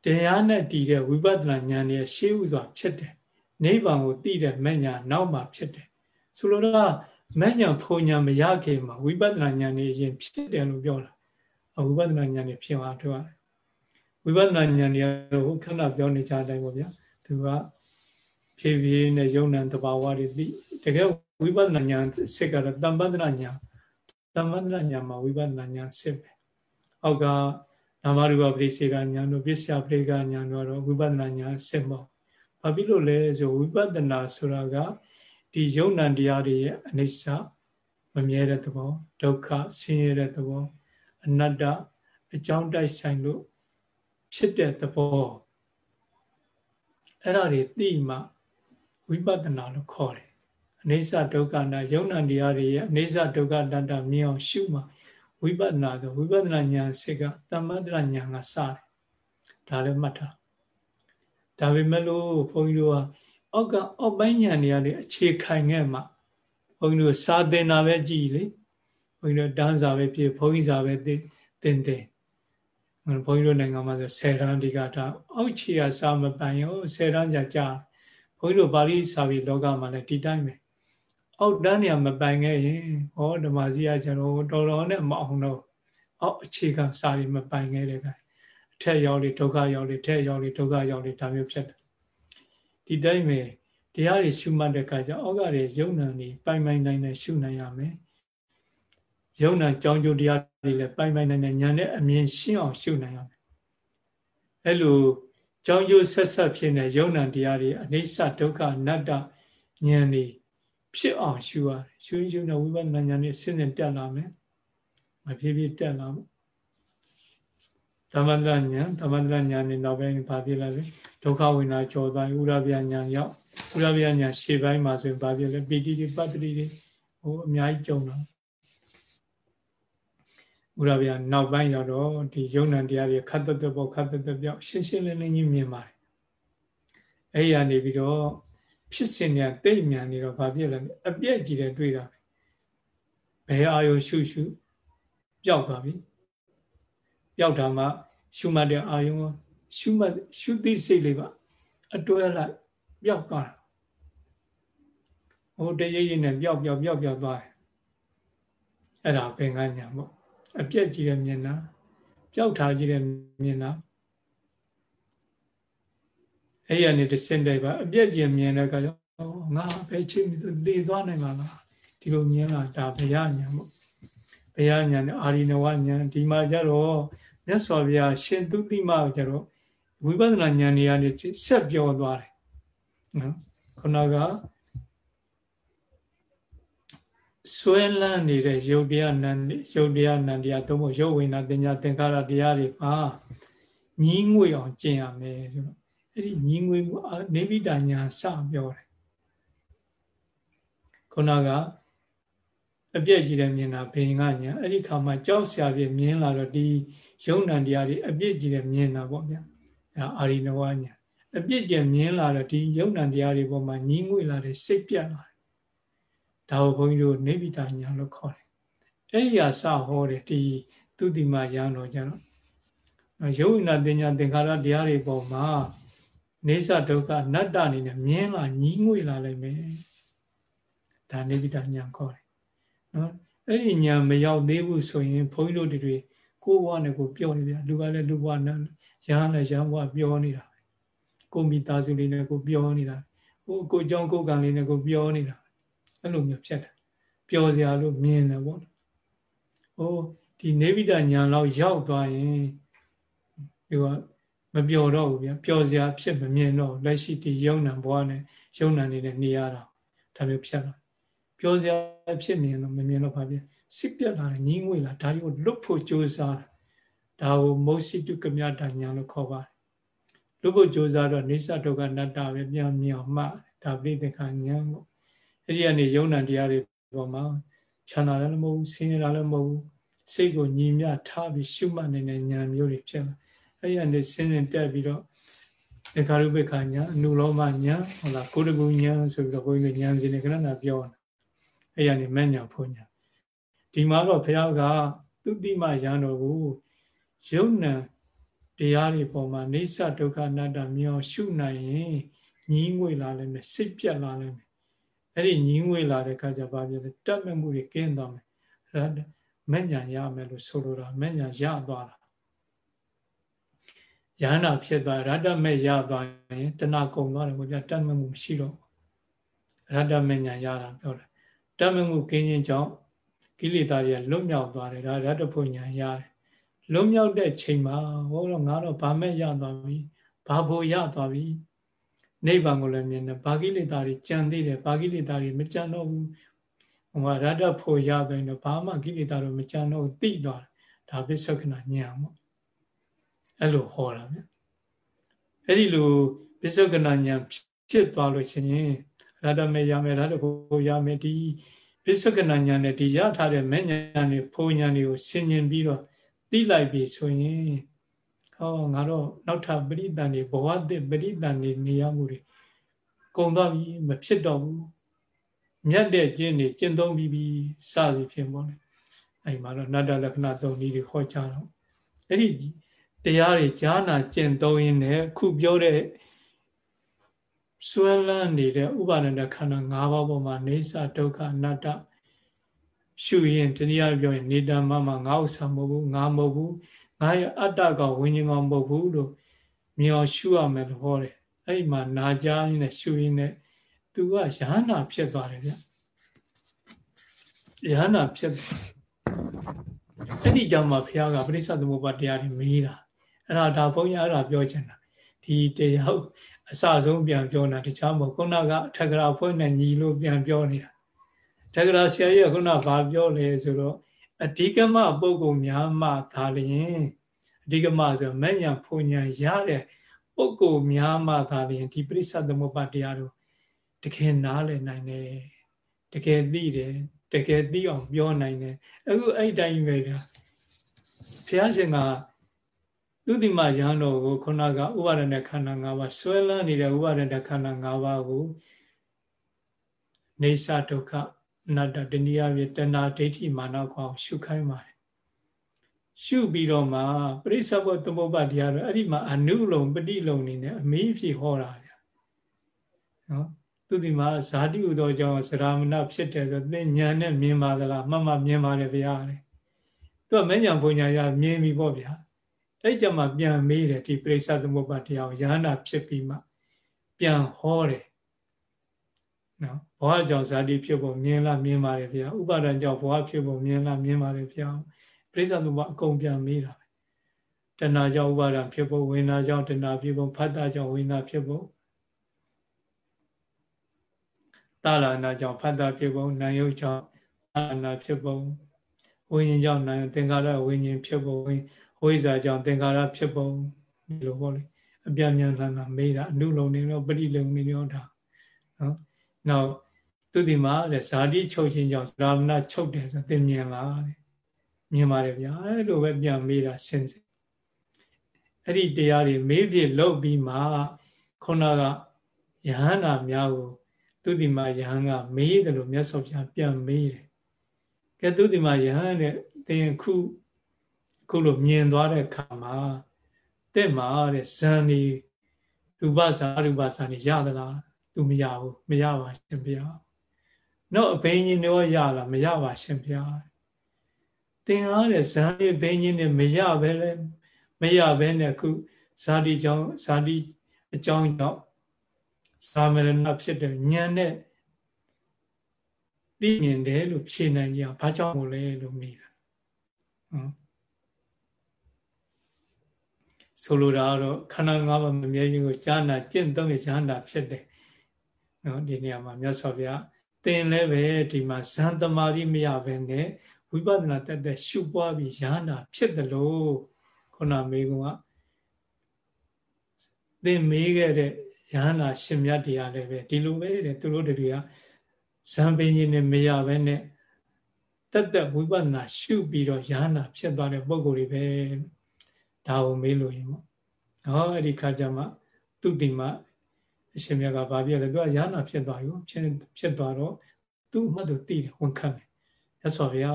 တရားနဲ့တည်တဲ့ဝိပဿနာဉာဏ်ရဲ့ရှေးဥစွာဖြစ်တယ်နိဗ္ဗာန်ကိုသိတဲ့မဲ့ညာနောက်မှဖြစ်တယ်ဆိုလိုတာမဲ့ညာဖုံညာမရခင်မှာဝိပဿနာဉာဏ်ရဲ့ရင်ဖြစ်တယ်လို့ပြောတာ ဝိပဿနာဉာဏ်ရဲ့ဖြစ်သွားတော့ဝိပဿနာဉာဏ်ရဲ့ဟိုခဏပြောနေကြတယ်ပေါ့ဗျာသူကဖြည်းဖြည်းနဲ့ယုံနံတဘာဝတွေသိတကယ်ဝိပဿနာဉာဏ်စစ်ကတော့တမ္ပန္တနာဉာဏ်တမ္ပန္တနာဉာဏ်မှာဝိပဿနာဉာဏ်စစ်ပဲအောက်ကနာမရူပပရိစေကညာတို့ပစ္စယပရိကညာတို့တော့ဝိပဿနာညာစစ်မောဘာဖြစ်လို့လဲဆိုဝိပဿနာဆိုတာကဒီယုံ nant တရားတွေရဲ့အနိစ္စမမြဲတဲ့သဘောဒုက္ခဆင်းရဲတဲ့သဘော အနတ္တအကြောင်းတိုက်ဆိုင်လို့ဖြစ်တဲ့သဘောအဲ့ဒါတွေသိမှဝိပဿနာလို့ခေါ်တယ်အနိစ္စဒုက္ခနာယုံ nant တရားတွေရဲ့အနိစ္စဒုက္ခတတ္တမြင်အောင်ရှုမှဝိပဿနာဆိုဝိပဿနာဉာဏ်စိတ်ကတမ္မတရဉာဏ်ကစတယ်ဒါလည်းမှတ်ထားဒါပေမဲ့လို့ဘုန်းကြီးတို့ကအောက်ကအောက်ပိုင်းဉာဏ်တွေကလေအခြေခံခဲ့မှဘုန်းကြီးတို့စာသင်တာပဲကြည်လေ ဘုန်းကြီးတို့တန်းစာပဲပြည့်ဘုန်းကြီးစာပဲသင်သင်သင်ဘုန်းကြီးတို့နိုင်ငံမှာဆိုဆယ်တန်းဒီကတာအောက်ခြေကစာမပိုင်ရောဆယ်တန်းကြာကြာဘုန်းကြီးတို့ပါဠိစာပေလောကမှာလည်းဒီတိုင်းပဲအောက်တန်းနေရာမပိုင်ခဲ့ရင်ဟောဓမ္မစီကကျွန်တော်တော်တော်နဲ့မအောင်တော့အောက်အခြေခံစာတွေမပိုင်ခဲ့တဲ့ကအထက်ရောက်လေဒုက္ခရောက်လေထက်ရောက်လေဒုက္ခရောက်လေဒါမျိုးဖြစ်တယ်ဒီတိုင်းပဲတရားတွေရှုမှတ်တဲ့အခါကျအောက်ကတွေယုံနာနေပိုင်ပိုင်နိုင်နိုင်ရှုနိုင်ရမယ် ယုံနာကြောင်းကျိုးတရားတွေလည်းပိုင်ပိုင်နိုင်နိုင်ဉာဏ်နဲ့အမြင်ရှင်းအောင်ရှုနိုင်ရမယ်အဲ့လိုကြောင်းကျိုးဆက်ဆက်ဖြစ်နေယုံနာတရားတွေအနိစ္စဒုက္ခအနတ္တဉာဏ်တွေဖြစ်အောင်ရှုရတယ်ရှုရင်ရှုနေဝိပဿနာဉာဏ်နဲ့စဉ်စဉ်တက်လာမယ်မဖြည်းဖြည်းတက်လာမယ်သမန္တဉာဏ်သမန္တဉာဏ်နဲ့နောက်ပိုင်းဘာဖြစ်လဲဒုက္ခဝိနာကြော်သွားဥရဗျာဉာဏ်ရောက်ဥရဗျာဉာဏ်ရှေ့ပိုင်းမှာဆိုရင်ဘာဖြစ်လဲပီတိတွေပတ္တိတွေဟိုအများကြီးကြုံလာ ဥရဗျာနောက်ပိုင်းရောက်တော့ဒီယုံ nant တရားတွေခတ်သက်သက်ပေါ့ခတ်သက်သက်ပြောက်ရှင်းရှင်းလင်းလင်းကြီးမြင်ပါတယ်အဲ့ဒီကနေပြီးတော့ဖြစ်စဉ်တွေကတိတ်မြန်နေတော့ဘာဖြစ်လဲအပြက်ကြီးတယ်တွေ့တာဘယ်အာယုရှုရှုပျောက်သွားပြီပျောက်တာမှရှုမှတ်တဲ့အာယုရှုမှတ်ရှုသိစိတ်လေးပါအတွဲလိုက်ပျောက်သွားတာဟိုတရိပ်ရိပ်နဲ့ပျောက်ပျောက်ပျောက်ပျောက်သွားတယ်အဲ့ဒါဘင်္ဂညာပေါ့ အပြက်ကြီးတဲ့မြင်တာပျောက်ထားကြီးတဲ့မြင်တာအဲ့ရနေတစင်တဲ့ပါအပြက်ကြီးမြင်တဲ့အခါကျတော့ငါပဲချင်းပြီးသေသွားနိုင်မှာလားဒီဒီလိုမြင်လာဒါဘယညာပေါ့ဘယညာနဲ့အာရိနဝညာဒီမှာကြတော့မြတ်စွာဘုရားရှင်သူတိမကြတော့ဝိပဿနာဉာဏ်တွေကနေဆက်ပြောသွားတယ်နော်ခုနက ဆွဲလန်းနေတဲ့ယုတ်တရားနံယုတ်တရားနံတရားသုံးဖို့ယုတ်ဝိညာဉ်တင်ညာသင်္ခါရတရားတွေမှာညီးငွေအောင်ကျင့်ရမယ်ဆိုတော့အဲ့ဒီညီးငွေမှုနေဗိတညာစပြောတယ်ခုနကအပြည့်ကြီးတဲ့မြင်တာဘင်ကညာအဲ့ဒီခါမှာကြောက်စရာပြမြင်လာတော့ဒီယုံ nant တရားတွေအပြည့်ကြီးတဲ့မြင်တာပေါ့ဗျာအဲ့အာရိနဝညာအပြည့်ကျမြင်လာတော့ဒီယုံ nant တရားတွေပေါ်မှာညီးငွေလာတဲ့စိတ်ပြတ်လာတယ် ဒါကိုဘုန်းကြီးတို့နေပိတာညာလို့ခေါ်တယ်အဲ့ဒီဟာစဟောတယ်ဒီသူတိမရံတော်ကြတော့ရုပ်ဝိနာတင်ညာသင်္ခါရတရားတွေပေါ်မှာနေသဒုက္ခအနတ္တအနေနဲ့မြင်းလာညီးငွေလာလိုက်မယ်ဒါနေပိတာညာခေါ်တယ်နော်အဲ့ဒီညာမရောက်သေးဘူးဆိုရင်ဘုန်းကြီးတို့တွေကိုယ်ဘဝနဲ့ကိုပြောနေပြလူကလည်းလူဘဝနဲ့ရဟန်းလည်းရဟန်းဘဝပြောနေတာကိုမိသားစုလေးနဲ့ကိုပြောနေတာကိုကိုကြောင့်ကိုကံလေးနဲ့ကိုပြောနေတာ အဲ့လိုမျိုးဖြစ်တယ်ပျော်စရာလို့မြင်တယ်ပေါ့ဟိုဒီနေဗိဒညာလောက်ရောက်သွားရင်ဒီကမပျော်တော့ဘူးဗျာပျော်စရာဖြစ်မမြင်တော့လက်ရှိဒီယုံနံဘဝနဲ့ယုံနံနေတဲ့နေရတာဒါမျိုးဖြစ်လာပျော်စရာဖြစ်နေတော့မမြင်တော့ပါဗျာစစ်ပြက်လာတယ်ညင်းငွေလာဒါတွေကိုလွတ်ဖို့ကြိုးစားတာဒါကိုမုတ်စိတုကမြတာညာလို့ခေါ်ပါတယ်လွတ်ဖို့ကြိုးစားတော့နေသဒုက္ခနတ္တပဲပြန်မြောင်မှဒါပြိတ္တခညာပေါ့ အဲ့ဒီကနေယုံ nant တရားတွေပေါ်မှာချမ်းသာလည်းမဟုတ်ဘူးဆင်းရဲလည်းမဟုတ်ဘူးစိတ်ကိုညီမြထားပြီးရှုမှတ်နေတဲ့ဉာဏ်မျိုးတွေဖြစ်လာအဲ့ဒီကနေဆင်းရင်တက်ပြီးတော့သခါရုပ္ပခညာအနုလောမညာဟုတ်လားကိုတကူညာဆိုပြီးတော့ဘုန်းကြီးဉာဏ်စဉ်နဲ့ခဏခဏပြောတာအဲ့ဒီကနေမဲ့ညာဖွညာဒီမှာတော့ဘုရားကသူတိမရန်တော်ကိုယုံ nant တရားတွေပေါ်မှာနေသဒုက္ခအနတ္တမြောင်ရှုနိုင်ရင်ညီးငွေလာလိမ့်မယ်စိတ်ပြတ်လာလိမ့်မယ် အဲ့ဒီညီးငွေလာတဲ့အခါကျဘာဖြစ်လဲတတ်မဲ့မှုတွေကင်းသွားမယ်အဲ့ဒါမဲ့ညာရမယ်လို့ဆိုလိုတာမဲ့ညာရသွားတာယန္တာဖြစ်သွားရတ္တမဲ့ရသွားရင်တဏကုံသွားတယ်ဘုရားတတ်မဲ့မှုမရှိတော့ရတ္တမဲ့ညာရတာပြောတယ်တတ်မဲ့မှုကင်းခြင်းကြောင့်ကိလေသာတွေကလွတ်မြောက်သွားတယ်ဒါရတ္တဖို့ညာရတယ်လွတ်မြောက်တဲ့ချိန်မှာဟောတော့ငါတော့ဗာမဲ့ရသွားပြီဘာဖို့ရသွားပြီ နိဗ္ဗာန်ကိုလည်းမြင်တယ်ဘာကိလေသာတွေကြံသေးတယ်ဘာကိလေသာတွေမကြံတော့ဘူးဟိုမှာရတ္တဖို့ရသွားရင်တော့ဘာမှကိလေသာတွေမကြံတော့ဘူးသိသွားတယ်ဒါပစ္စုခဏညံပေါ့အဲ့လိုဟောတာဗျအဲ့ဒီလိုပစ္စုခဏညံဖြစ်သွားလို့ရှိရင်ရတ္တမဲ့ရမယ်ရတ္တဖို့ရမယ်ဒီပစ္စုခဏညံနဲ့ဒီရထားတဲ့မဲ့ညံတွေဖို့ညံတွေကိုဆင်ញင်ပြီးတော့သိလိုက်ပြီဆိုရင် ဟောငါတော့နောက်ထပ်ပရိသန်တွေဘဝတည်ပရိသန်တွေနေရမှုတွေကုံသွားပြီမဖြစ်တော့ဘူးမြတ်တဲ့ကျင့်တွေကျင့်သုံးပြီးပြီစသည်ဖြစ်ပေါ်တယ်အဲ့မှာတော့နတ္တလက္ခဏာသုံးနည်းတွေခေါ်ကြတော့အဲ့ဒီတရားတွေကြားနာကျင့်သုံးရင်းနဲ့ခုပြောတဲ့စွဲလန်းနေတဲ့ဥပါဒณะခန္ဓာ၅ပါးပေါ်မှာနေသဒုက္ခအနတ္တရှုရင်တနည်းအားပြောရင်နေတ္တမမငါဥစ္စာမဟုတ်ဘူးငါမဟုတ်ဘူး ငါရဲ့အတ္တကဝิญဉ်ကောင်မဟုတ်ဘူးလို့မြင်အောင်ရှုရမယ်လို့ဟောတယ်အဲ့ဒီမှာနာကြားရင်းနဲ့ရှုရင်းနဲ့သူကယဟနာဖြစ်သွားတယ်ဗျယဟနာဖြစ်အဲ့ဒီကြောင့်မှဘုရားကပရိစ္ဆေသမုပ္ပါတရားတွေမေးတာအဲ့ဒါဒါဘုန်းကြီးအဲ့ဒါပြောချင်တာဒီတရားအစဆုံးပြန်ပြောတာတခြားမဟုတ်ခုနကထက္ကရာဖွဲ့နဲ့ညီလို့ပြန်ပြောနေတာထက္ကရာဆရာကြီးကခုနကဘာပြောလဲဆိုတော့ အဓိကမပုဂ္ဂိုလ်များမှသာလျင်အဓိကမဆိုမဲ့ညာဖုန်ညာရတဲ့ပုဂ္ဂိုလ်များမှသာလျင်ဒီပရိစ္ဆသမုပ္ပါတရားတို့တကယ်နားလည်နိုင်တယ်တကယ်သိတယ်တကယ်သိအောင်ပြောနိုင်တယ်အခုအဲ့တိုင်းပဲဗျာဘုရားရှင်ကသူတိမရဟန်းတော်ကိုခုနကဥပါဒณะခန္ဓာ၅ပါးဆွဲလန်းနေတဲ့ဥပါဒณะခန္ဓာ၅ပါးကိုနေသဒုက္ခ အနတ္တတဏှာပြတဏှာဒိဋ္ဌိမာနကောင်ရှုခိုင်းပါတယ်ရှုပြီးတော့မှပရိစ္ဆေဘသမုပ္ပါတရားတော့အဲ့ဒီမှာအနုလုံပฏิလုံနေနဲ့အမေးဖြစ်ဟောတာဗျာနော်သူဒီမှာဇာတိဥသောကြောင့်စရာမဏဖြစ်တယ်ဆိုသင်ညာနဲ့မြင်ပါသလားမှတ်မှမြင်ပါတယ်ဗျာတဲ့သူကမဉ္ဇဉ်ဘုံညာရမြင်ပြီပေါ့ဗျာအဲ့ကြမှာပြန်မေးတယ်ဒီပရိစ္ဆေသမုပ္ပါတရားကိုယဟနာဖြစ်ပြီးမှပြန်ဟောတယ် နော်ဘဝကြောင့်ဇာတိဖြစ်ဖို့မြင်လားမြင်ပါတယ်ဗျာဥပါဒံကြောင့်ဘဝဖြစ်ဖို့မြင်လားမြင်ပါတယ်ဗျာပြိဿသမုပ္ပါအကုန်ပြန်မေးတာပဲတဏှာကြောင့်ဥပါဒံဖြစ်ဖို့ဝိညာဉ်ကြောင့်တဏှာဖြစ်ဖို့ဖတ်တာကြောင့်ဝိညာဉ်ဖြစ်ဖို့တာလနာကြောင့်ဖတ်တာဖြစ်ဖို့နာယုတ်ကြောင့်တာလနာဖြစ်ဖို့ဝိညာဉ်ကြောင့်နာယုတ်သင်္ခါရဝိညာဉ်ဖြစ်ဖို့ဝိဇ္ဇာကြောင့်သင်္ခါရဖြစ်ဖို့ဒီလိုပေါ့လေအပြញ្ញလှန်လှန်မေးတာအနုလုံနေရောပရိလုံနေရောဒါနော် နောက်သူဒီမှာတဲ့ဇာတိချုပ်ခြင်းကြောင့်ဇာမနာချုပ်တယ်ဆိုသင်မြင်လားတဲ့မြင်ပါတယ်ဗျာအဲ့လိုပဲပြန်မေးတာစဉ်းစားအဲ့ဒီတရားတွေမေးပြလောက်ပြီးမှခုနကယဟန္တာများကိုသူဒီမှာယဟန်ကမေးတယ်လို့မြတ်စွာဘုရားပြန်မေးတယ်ကဲသူဒီမှာယဟန်နဲ့သင်ခုခုလိုမြင်သွားတဲ့ခါမှာတဲ့မှာတဲ့ဇန်ဒီရူပဇာရူပဇာနေရသလား သူမရဘူးမရပါရှင်ဗျာတော့အဘိညာဉ်တော့ရလားမရပါရှင်ဗျာသင်အားတဲ့ဇန်ဒီဘိညာဉ်နဲ့မရပဲလဲမရဘဲနဲ့ခုဇာတိကြောင့်ဇာတိအကြောင်းကြောင့်ဇာမရဏဖြစ်တဲ့ဉာဏ်နဲ့သိမြင်တယ်လို့ဖြေနိုင်ကြဘာကြောင့်မို့လဲလို့မိတာဟုတ်ဆိုလိုတာကတော့ခန္ဓာ၅ပါးမမြဲခြင်းကိုဈာနာကျင့်သုံးရဈာနာဖြစ်တယ် နော်ဒီနေရာမှာမြတ်စွာဘုရားသင်လည်းပဲဒီမှာဇန်သမารိမရပဲနဲ့ဝိပဿနာတက်တဲ့ရှုပွားပြီးဈာနာဖြစ်တယ်လို့ခုနမေကုံကသင်မေးခဲ့တဲ့ယဟနာရှင်မြတ်တရားလည်းပဲဒီလိုပဲတဲ့သူတို့တွေကဇံပင်ကြီးနဲ့မရပဲနဲ့တက်တက်ဝိပဿနာရှုပြီးတော့ယဟနာဖြစ်သွားတဲ့ပုံကိုယ်တွေပဲဒါကိုမေးလို့ရင်ပေါ့ဟောအဲ့ဒီခါကျမှသူတိမ အရှင်မြတ်ကဘာပြလဲသူကယဟနာဖြစ်သွားရောဖြစ်ဖြစ်သွားတော့သူ့အမှတ်သူသိတယ်ဝန်ခံတယ်ရသော်ဗျာ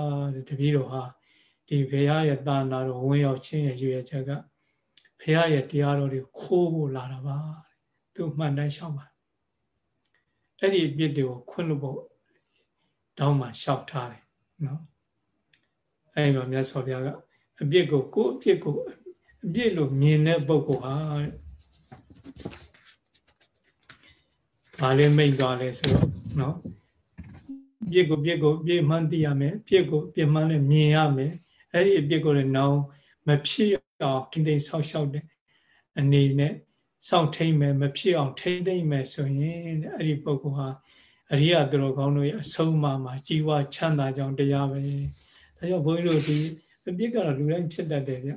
တပည့်တော်ဟာဒီဘုရားရဲ့တာနာတော်ဝင်ရောက်ခြင်းရဲ့ရွေချက်ကဘုရားရဲ့တရားတော်တွေခိုးဖို့လာတာပါသူမှန်တိုင်းရှောက်ပါအဲ့ဒီအပြစ်တွေကိုခွင့်လို့ဖို့တောင်းမှရှောက်ထားတယ်နော်အဲ့ဒီမှာမြတ်စွာဘုရားကအပြစ်ကိုကိုယ်အပြစ်ကိုအပြစ်လို့မြင်တဲ့ပုဂ္ဂိုလ်ဟာ ဘာလဲမိတ်သွားလဲဆိုတော့နော်ပြစ်ကိုပြစ်ကိုပြစ်မှန်းသိရမယ်ပြစ်ကိုပြစ်မှန်းလည်းမြင်ရမယ်အဲ့ဒီအပြစ်ကိုလည်းနောင်မဖြစ်အောင်ထိမ့်သိမ့်ဆောက်ရှောက်တဲ့အနေနဲ့စောင့်ထိမ့်မယ်မဖြစ်အောင်ထိမ့်သိမ့်မယ်ဆိုရင်အဲ့ဒီပုဂ္ဂိုလ်ဟာအရိယသူတော်ကောင်းတို့ရဲ့အဆုံးအမမှာကြီးဝါချမ်းသာကြောင်းတရားပဲဒါကြောင့်ဘုန်းကြီးတို့ဒီအပြစ်ကတော့လူတိုင်းဖြစ်တတ်တယ်ဗျ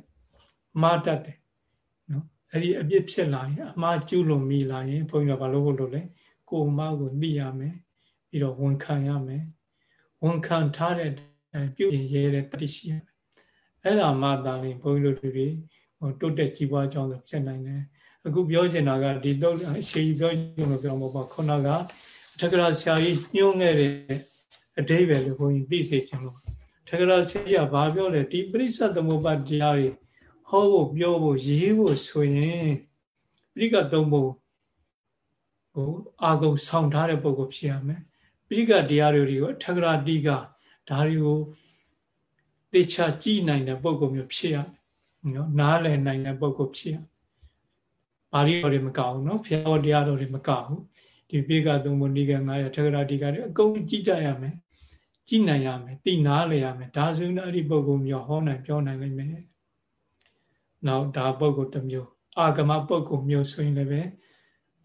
မှားတတ်တယ်နော်အဲ့ဒီအပြစ်ဖြစ်လာရင်အမှားကျူးလွန်မိလာရင်ဘုန်းကြီးတို့ဘာလို့လို့လဲ ကိုယ်မကိုသိရမယ်ပြီးတော့ဝန်ခံရမယ်ဝန်ခံထားတဲ့ပြုရင်ရဲတဲ့တတိရှိရမယ်အဲ့ဒါမှသာရင်ဘုန်းကြီးတို့တွေဟိုတိုးတက်ကြီးပွားကြောင်းဆိုဖြစ်နိုင်တယ်အခုပြောချင်တာကဒီတော့အရှိကြီးပြောချင်လို့ပြောမှာပေါ့ခုနကထက္ကရာဆရာကြီးညှိုးခဲ့တဲ့အတိဘယ်လို့ဘုန်းကြီးသိစေချင်လို့ထက္ကရာဆရာဘာပြောလဲဒီပရိစ္ဆသမုပ္ပါတရားတွေဟောဖို့ပြောဖို့ရေးဖို့ဆိုရင်ပရိကသုံးဖို့ ဟိုအာဂုံဆောင်ထားတဲ့ပုံကိုဖြစ်ရမယ်ပရိကတရားတွေကိုထက္ကရာတိကဒါတွေကိုတေချာကြည့်နိုင်တဲ့ပုံကိုမျိုးဖြစ်ရမယ်နော်နားလည်နိုင်တဲ့ပုံကိုဖြစ်ရပါဠိတော်တွေမကောက်ဘူးနော်ဘုရားတရားတော်တွေမကောက်ဘူးဒီပိကသုံးပုံဒီက900ထက္ကရာတိကတွေအကုန်ကြည့်တတ်ရမယ်ကြည့်နိုင်ရမယ်သိနားလည်ရမယ်ဒါဆိုရင်အဲ့ဒီပုံကိုမျိုးဟောနိုင်ပြောနိုင်လိမ့်မယ်နောက်ဒါပုဂ္ဂိုလ်တစ်မျိုးအာဂမပုဂ္ဂိုလ်မျိုးဆိုရင်လည်း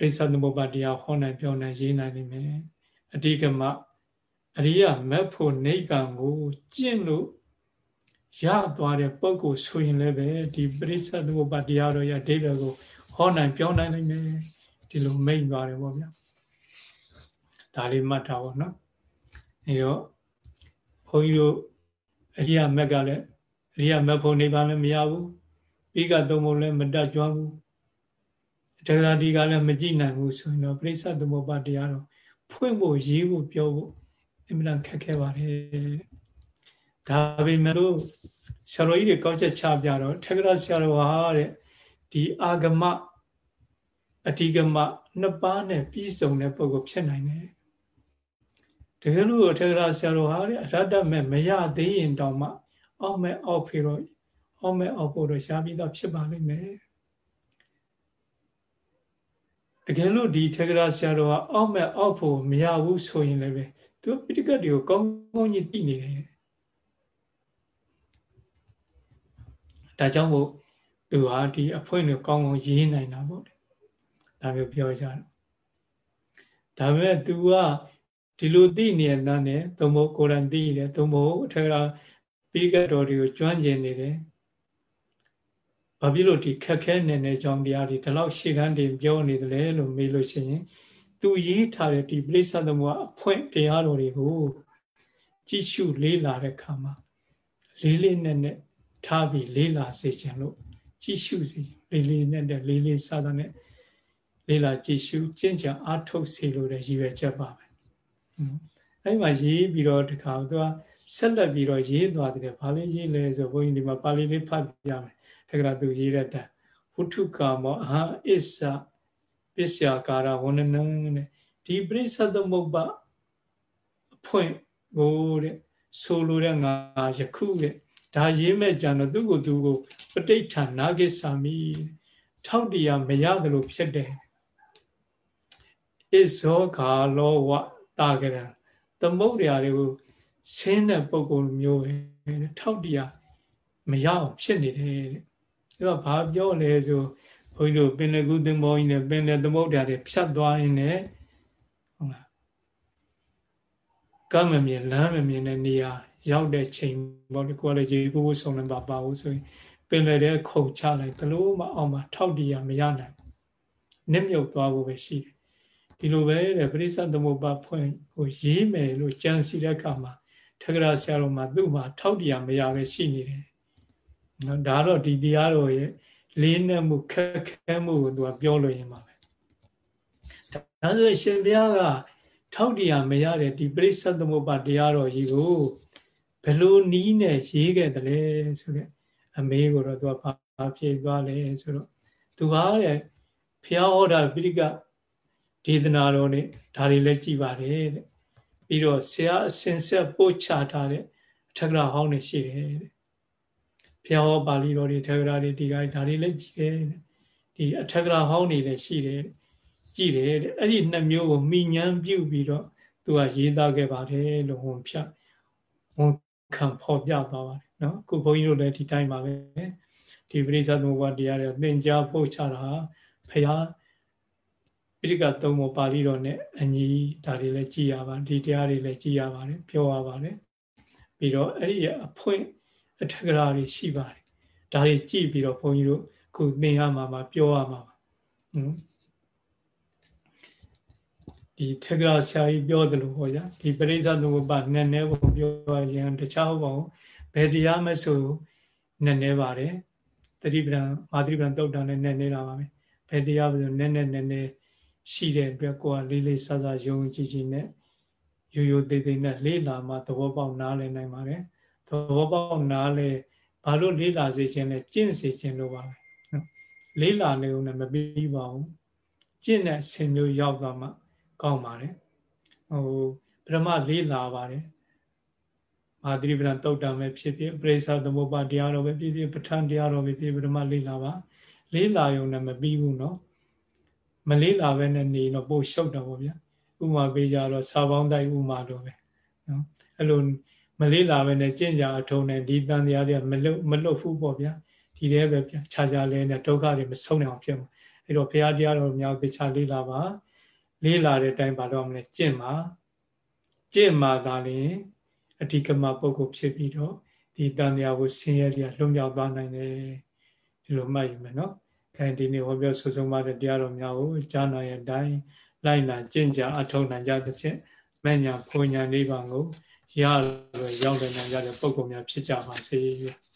ပဲဒိဋ္ဌသမုပ္ပါတရားဟောနိုင်ပြောနိုင်ရေးနိုင်နိုင်မယ်အဓိကမအရိယမက်ဖို့နိဗ္ဗာန်ကိုကျင့်လို့ရသွားတဲ့ပုဂ္ဂိုလ်ဆိုရင်လည်းပဲဒီပရိစ္ဆေသမုပ္ပါတရားတော်ရဲ့အဓိပ္ပာယ်ကိုဟောနိုင်ပြောနိုင်နိုင်မယ်ဒီလိုမိတ်သွားတယ်ပေါ့ဗျာဒါလေးမှတ်ထားပါနော်အဲတော့ဘုန်းကြီးတို့အရိယမက်ကလည်းအရိယမက်ဖို့နိဗ္ဗာန်လည်းမရဘူးပြီးကသုံးဖို့လည်းမတတ်ကြွဘူး တေဂရာဒီကလည်းမကြည့်နိုင်ဘူးဆိုရင်တော့ပြိဿသမုပ္ပါတရားတော့ဖွင့်ဖို့ရေးဖို့ပြောဖို့အမှန်ခက်ခဲပါတယ်ဒါပေမဲ့လို့ဆရာတော်ကြီးတွေကောက်ချက်ချပြတော့ထေဂရာဆရာတော်ဟာတဲ့ဒီအာဂမအဓိကမနှစ်ပါးနဲ့ပြီးစုံတဲ့ပုဂ္ဂိုလ်ဖြစ်နိုင်တယ်တကယ်လို့ထေဂရာဆရာတော်ဟာတဲ့အရတ္တမဲ့မရသေးရင်တောင်မှ အောက်မဲ့အောက်ဖေတော့အောက်မဲ့အောက်ဖို့တော့ရှားပြီးတော့ဖြစ်ပါလိမ့်မယ် တတကယ်လို့ဒီထေရဆရာတော်ကအောက်မဲ့အောက်ဖို့မရဘူးဆိုရင်လည်းပဲသူပိဋကတ်တွေကိုကောင်းကောင်းကြီးသိနေတယ်ဒါကြောင့်မို့သူဟာဒီအဖွင့်ကိုကောင်းကောင်းရေးနိုင်တာပေါ့ဒါမျိုးပြောကြတယ်ဒါပေမဲ့ तू ကဒီလိုသိနေတဲ့နဲ့သုံးဖို့ကိုယ်တိုင်သိရတယ်သုံးဖို့အထက်ကပိဋကတ်တော်တွေကိုကျွမ်းကျင်နေတယ် ဘာဖြစ်လို့ဒီခက်ခဲနေတဲ့အကြောင်းတရားတွေဒီလောက်ရှေ့တန်းတင်ပြောနေတယ်လဲလို့မေးလို့ရှိရင်သူရေးထားတဲ့ဒီပရိစ္ဆသမုပ္ပါအဖွင့်တရားတော်တွေကိုကြည့်ရှုလေးလာတဲ့ခါမှာလေးလေးနက်နက်ထားပြီးလေးလာစေခြင်းလို့ကြည့်ရှုစေခြင်းလေးလေးနက်နက်လေးလေးစားစားနဲ့လေးလာကြည့်ရှုကျင့်ကြံအားထုတ်စေလို့တဲ့ရည်ရွယ်ချက်ပါပဲအဲဒီမှာရေးပြီးတော့ဒီခါသူကဆက်လက်ပြီးတော့ရေးသွားတယ်ဘာလေးရေးလဲဆိုဘုန်းကြီးဒီမှာပါဠိလေးဖတ်ပြမယ် တက္ကရာသူရေးရတဲ့ဝုထုကာမောအဟံအစ္ဆပစ္စယကာရဝန္ဒနံတဲ့ဒီပရိသသမုပ္ပါအဖွင့်ကိုတဲ့ဆိုလိုတဲ့ငါယခုတဲ့ဒါရေးမဲ့ကြံတော့သူ့ကိုယ်သူကိုပဋိဋ္ဌာနာကိသာမိထောက်တရားမရတယ်လို့ဖြစ်တယ်ဣဇောခါလောဝတာကရံသမုဒ္ဒရာတွေကိုဆင်းတဲ့ပုံကုမျိုးပဲထောက်တရားမရအောင်ဖြစ်နေတယ်တဲ့ အဲ့တော့ဘာပြောလဲဆိုဘုန်းကြီးတို့ပင်လကုသင်္ဘောကြီးနဲ့ပင်လသမုဒ္ဒရာတွေဖြတ်သွားရင်လည်းဟုတ်လားကမ္မမြင်လမ်းမမြင်တဲ့နေရာရောက်တဲ့ချိန်ပေါ့ဒီကိုယ်လည်းရေကိုကိုဆုံးလည်းပါပါဘူးဆိုရင်ပင်လယ်ထဲခုန်ချလိုက်ဘလို့မအောင်မှာထောက်တရားမရနိုင်နစ်မြုပ်သွားဖို့ပဲရှိတယ်ဒီလိုပဲတဲ့ပရိစ္ဆသမုပ္ပါဖွင့်ကိုရေးမယ်လို့ကြံစီတဲ့အခါမှာထက္ကရာဆရာတော်မှာသူ့မှာထောက်တရားမရပဲရှိနေတယ် နော်ဒါတော့ဒီတရားတော်ရဲ့လေးနက်မှုခက်ခဲမှုကိုသူကပြောလို့ရင်ပါပဲဒါဆိုရှင်ဘုရားကထောက်တရားမရတဲ့ဒီပရိစ္ဆသမုပ္ပါတရားတော်ကြီးကိုဘယ်လိုနီးနဲ့ရေးခဲ့တယ်လဲဆိုတဲ့အမေကိုတော့သူကဘာဖြေသွားလဲဆိုတော့သူကတဲ့ဖျားဟောတာပိဋကဒေသနာတော်နဲ့ဒါတွေလည်းကြည်ပါတယ်တဲ့ပြီးတော့ဆရာအစင်ဆက်ပို့ချထားတဲ့အထက်ကရာဟောင်းနေရှိတယ်တဲ့ ဘုရားဟောပါဠိတော်တွေထေရရာတွေဒီကဒါတွေလည်းကြည်တယ်ဒီအထက်ကရာဟောင်းနေလည်းရှိတယ်ကြည်တယ်တဲ့အဲ့ဒီနှစ်မျိုးကိုမိညာပြုတ်ပြီးတော့သူကရေးသားခဲ့ပါတယ်လို့ဝန်ဖြတ်ဝန်ခံဖော်ပြသွားပါတယ်နော်အခုဘုန်းကြီးတို့လည်းဒီတိုင်းပါပဲဒီပရိသတ်သမုပ္ပါတရားတွေသင်ကြားပို့ချတာဘုရားပိဋကသုံးပေါ်ပါဠိတော်နဲ့အညီဒါတွေလည်းကြည်ရပါဒီတရားတွေလည်းကြည်ရပါတယ်ပြောရပါတယ်ပြီးတော့အဲ့ဒီအဖွင့် အထက်ကရာတွေရှိပါတယ်ဒါတွေကြည့်ပြီးတော့ဘုန်းကြီးတို့ခုသင်ရမှာမှာပြောရမှာပါနော်ဒီထက်ကရာဆရာကြီးပြောတယ်လို့ဟောကြဒီပရိစ္ဆသမုပ္ပါနည်းနည်းကိုပြောရင်တခြားဟုတ်ပါဘူးဘယ်တရားမဆိုနည်းနည်းပါတယ်တတိပဒံမာတိပဒံတုတ်တံနဲ့နည်းနည်းလာပါမယ်ဘယ်တရားမဆိုနည်းနည်းနည်းနည်းရှိတဲ့အတွက်ကိုယ်ကလေးလေးဆဆယုံကြည်ကြည်နဲ့ရိုးရိုးသေးသေးနဲ့လေးလာမှသဘောပေါက်နားလည်နိုင်ပါတယ် သဘောပေါက်နားလဲဘာလို့လေးလာစေခြင်းလဲကျင့်စေခြင်းလို့ပါပဲနော်လေးလာနေုံနဲ့မပြီးပါဘူးကျင့်တဲ့ဆင်မျိုးရောက်သွားမှကောင်းပါတယ်ဟိုပရမလေးလာပါတယ်မာတိပဒံတုတ်တံပဲဖြစ်ဖြစ်ပရိစ္ဆသမုပ္ပါတရားတော်ပဲဖြစ်ဖြစ်ပဋ္ဌာန်းတရားတော်ပဲဖြစ်ပရမလေးလာပါလေးလာုံနဲ့မပြီးဘူးနော်မလေးလာပဲနဲ့နေတော့ပို့ရှုပ်တော့ဗောဗျာဥမာပေးကြတော့စာပေါင်းတိုက်ဥမာလိုပဲနော်အဲ့လို မလေးလာပဲနဲ့ကြင့်ကြအထုံးနဲ့ဒီတန်တရားတွေကမလွတ်မလွတ်ဘူးပေါ့ဗျာဒီတည်းပဲခြားခြားလဲနဲ့ဒုက္ခတွေမဆုံးနိုင်အောင်ဖြစ်မှာအဲ့တော့ဘုရားတရားတော်များတခြားလေးလာပါလေးလာတဲ့အတိုင်းဘာလို့မလဲကြင့်ပါကြင့်မှသာလျှင်အဓိကမပုဂ္ဂိုလ်ဖြစ်ပြီးတော့ဒီတန်တရားကိုဆင်းရဲတရားလွတ်မြောက်သွားနိုင်တယ်ဒီလိုမှတ်ယူမယ်နော်ခိုင်ဒီနေ့ဟောပြောဆွဆုံးပါတဲ့တရားတော်များကိုကြားနာရဲ့အတိုင်းလိုက်နာကျင့်ကြအထောက်နိုင်ကြသဖြင့်မညာဖွညာနိဗ္ဗာန်ကို ရရရောက်နိုင်ကြတဲ့ပုဂ္ဂိုလ်များဖြစ်ကြပါစေ။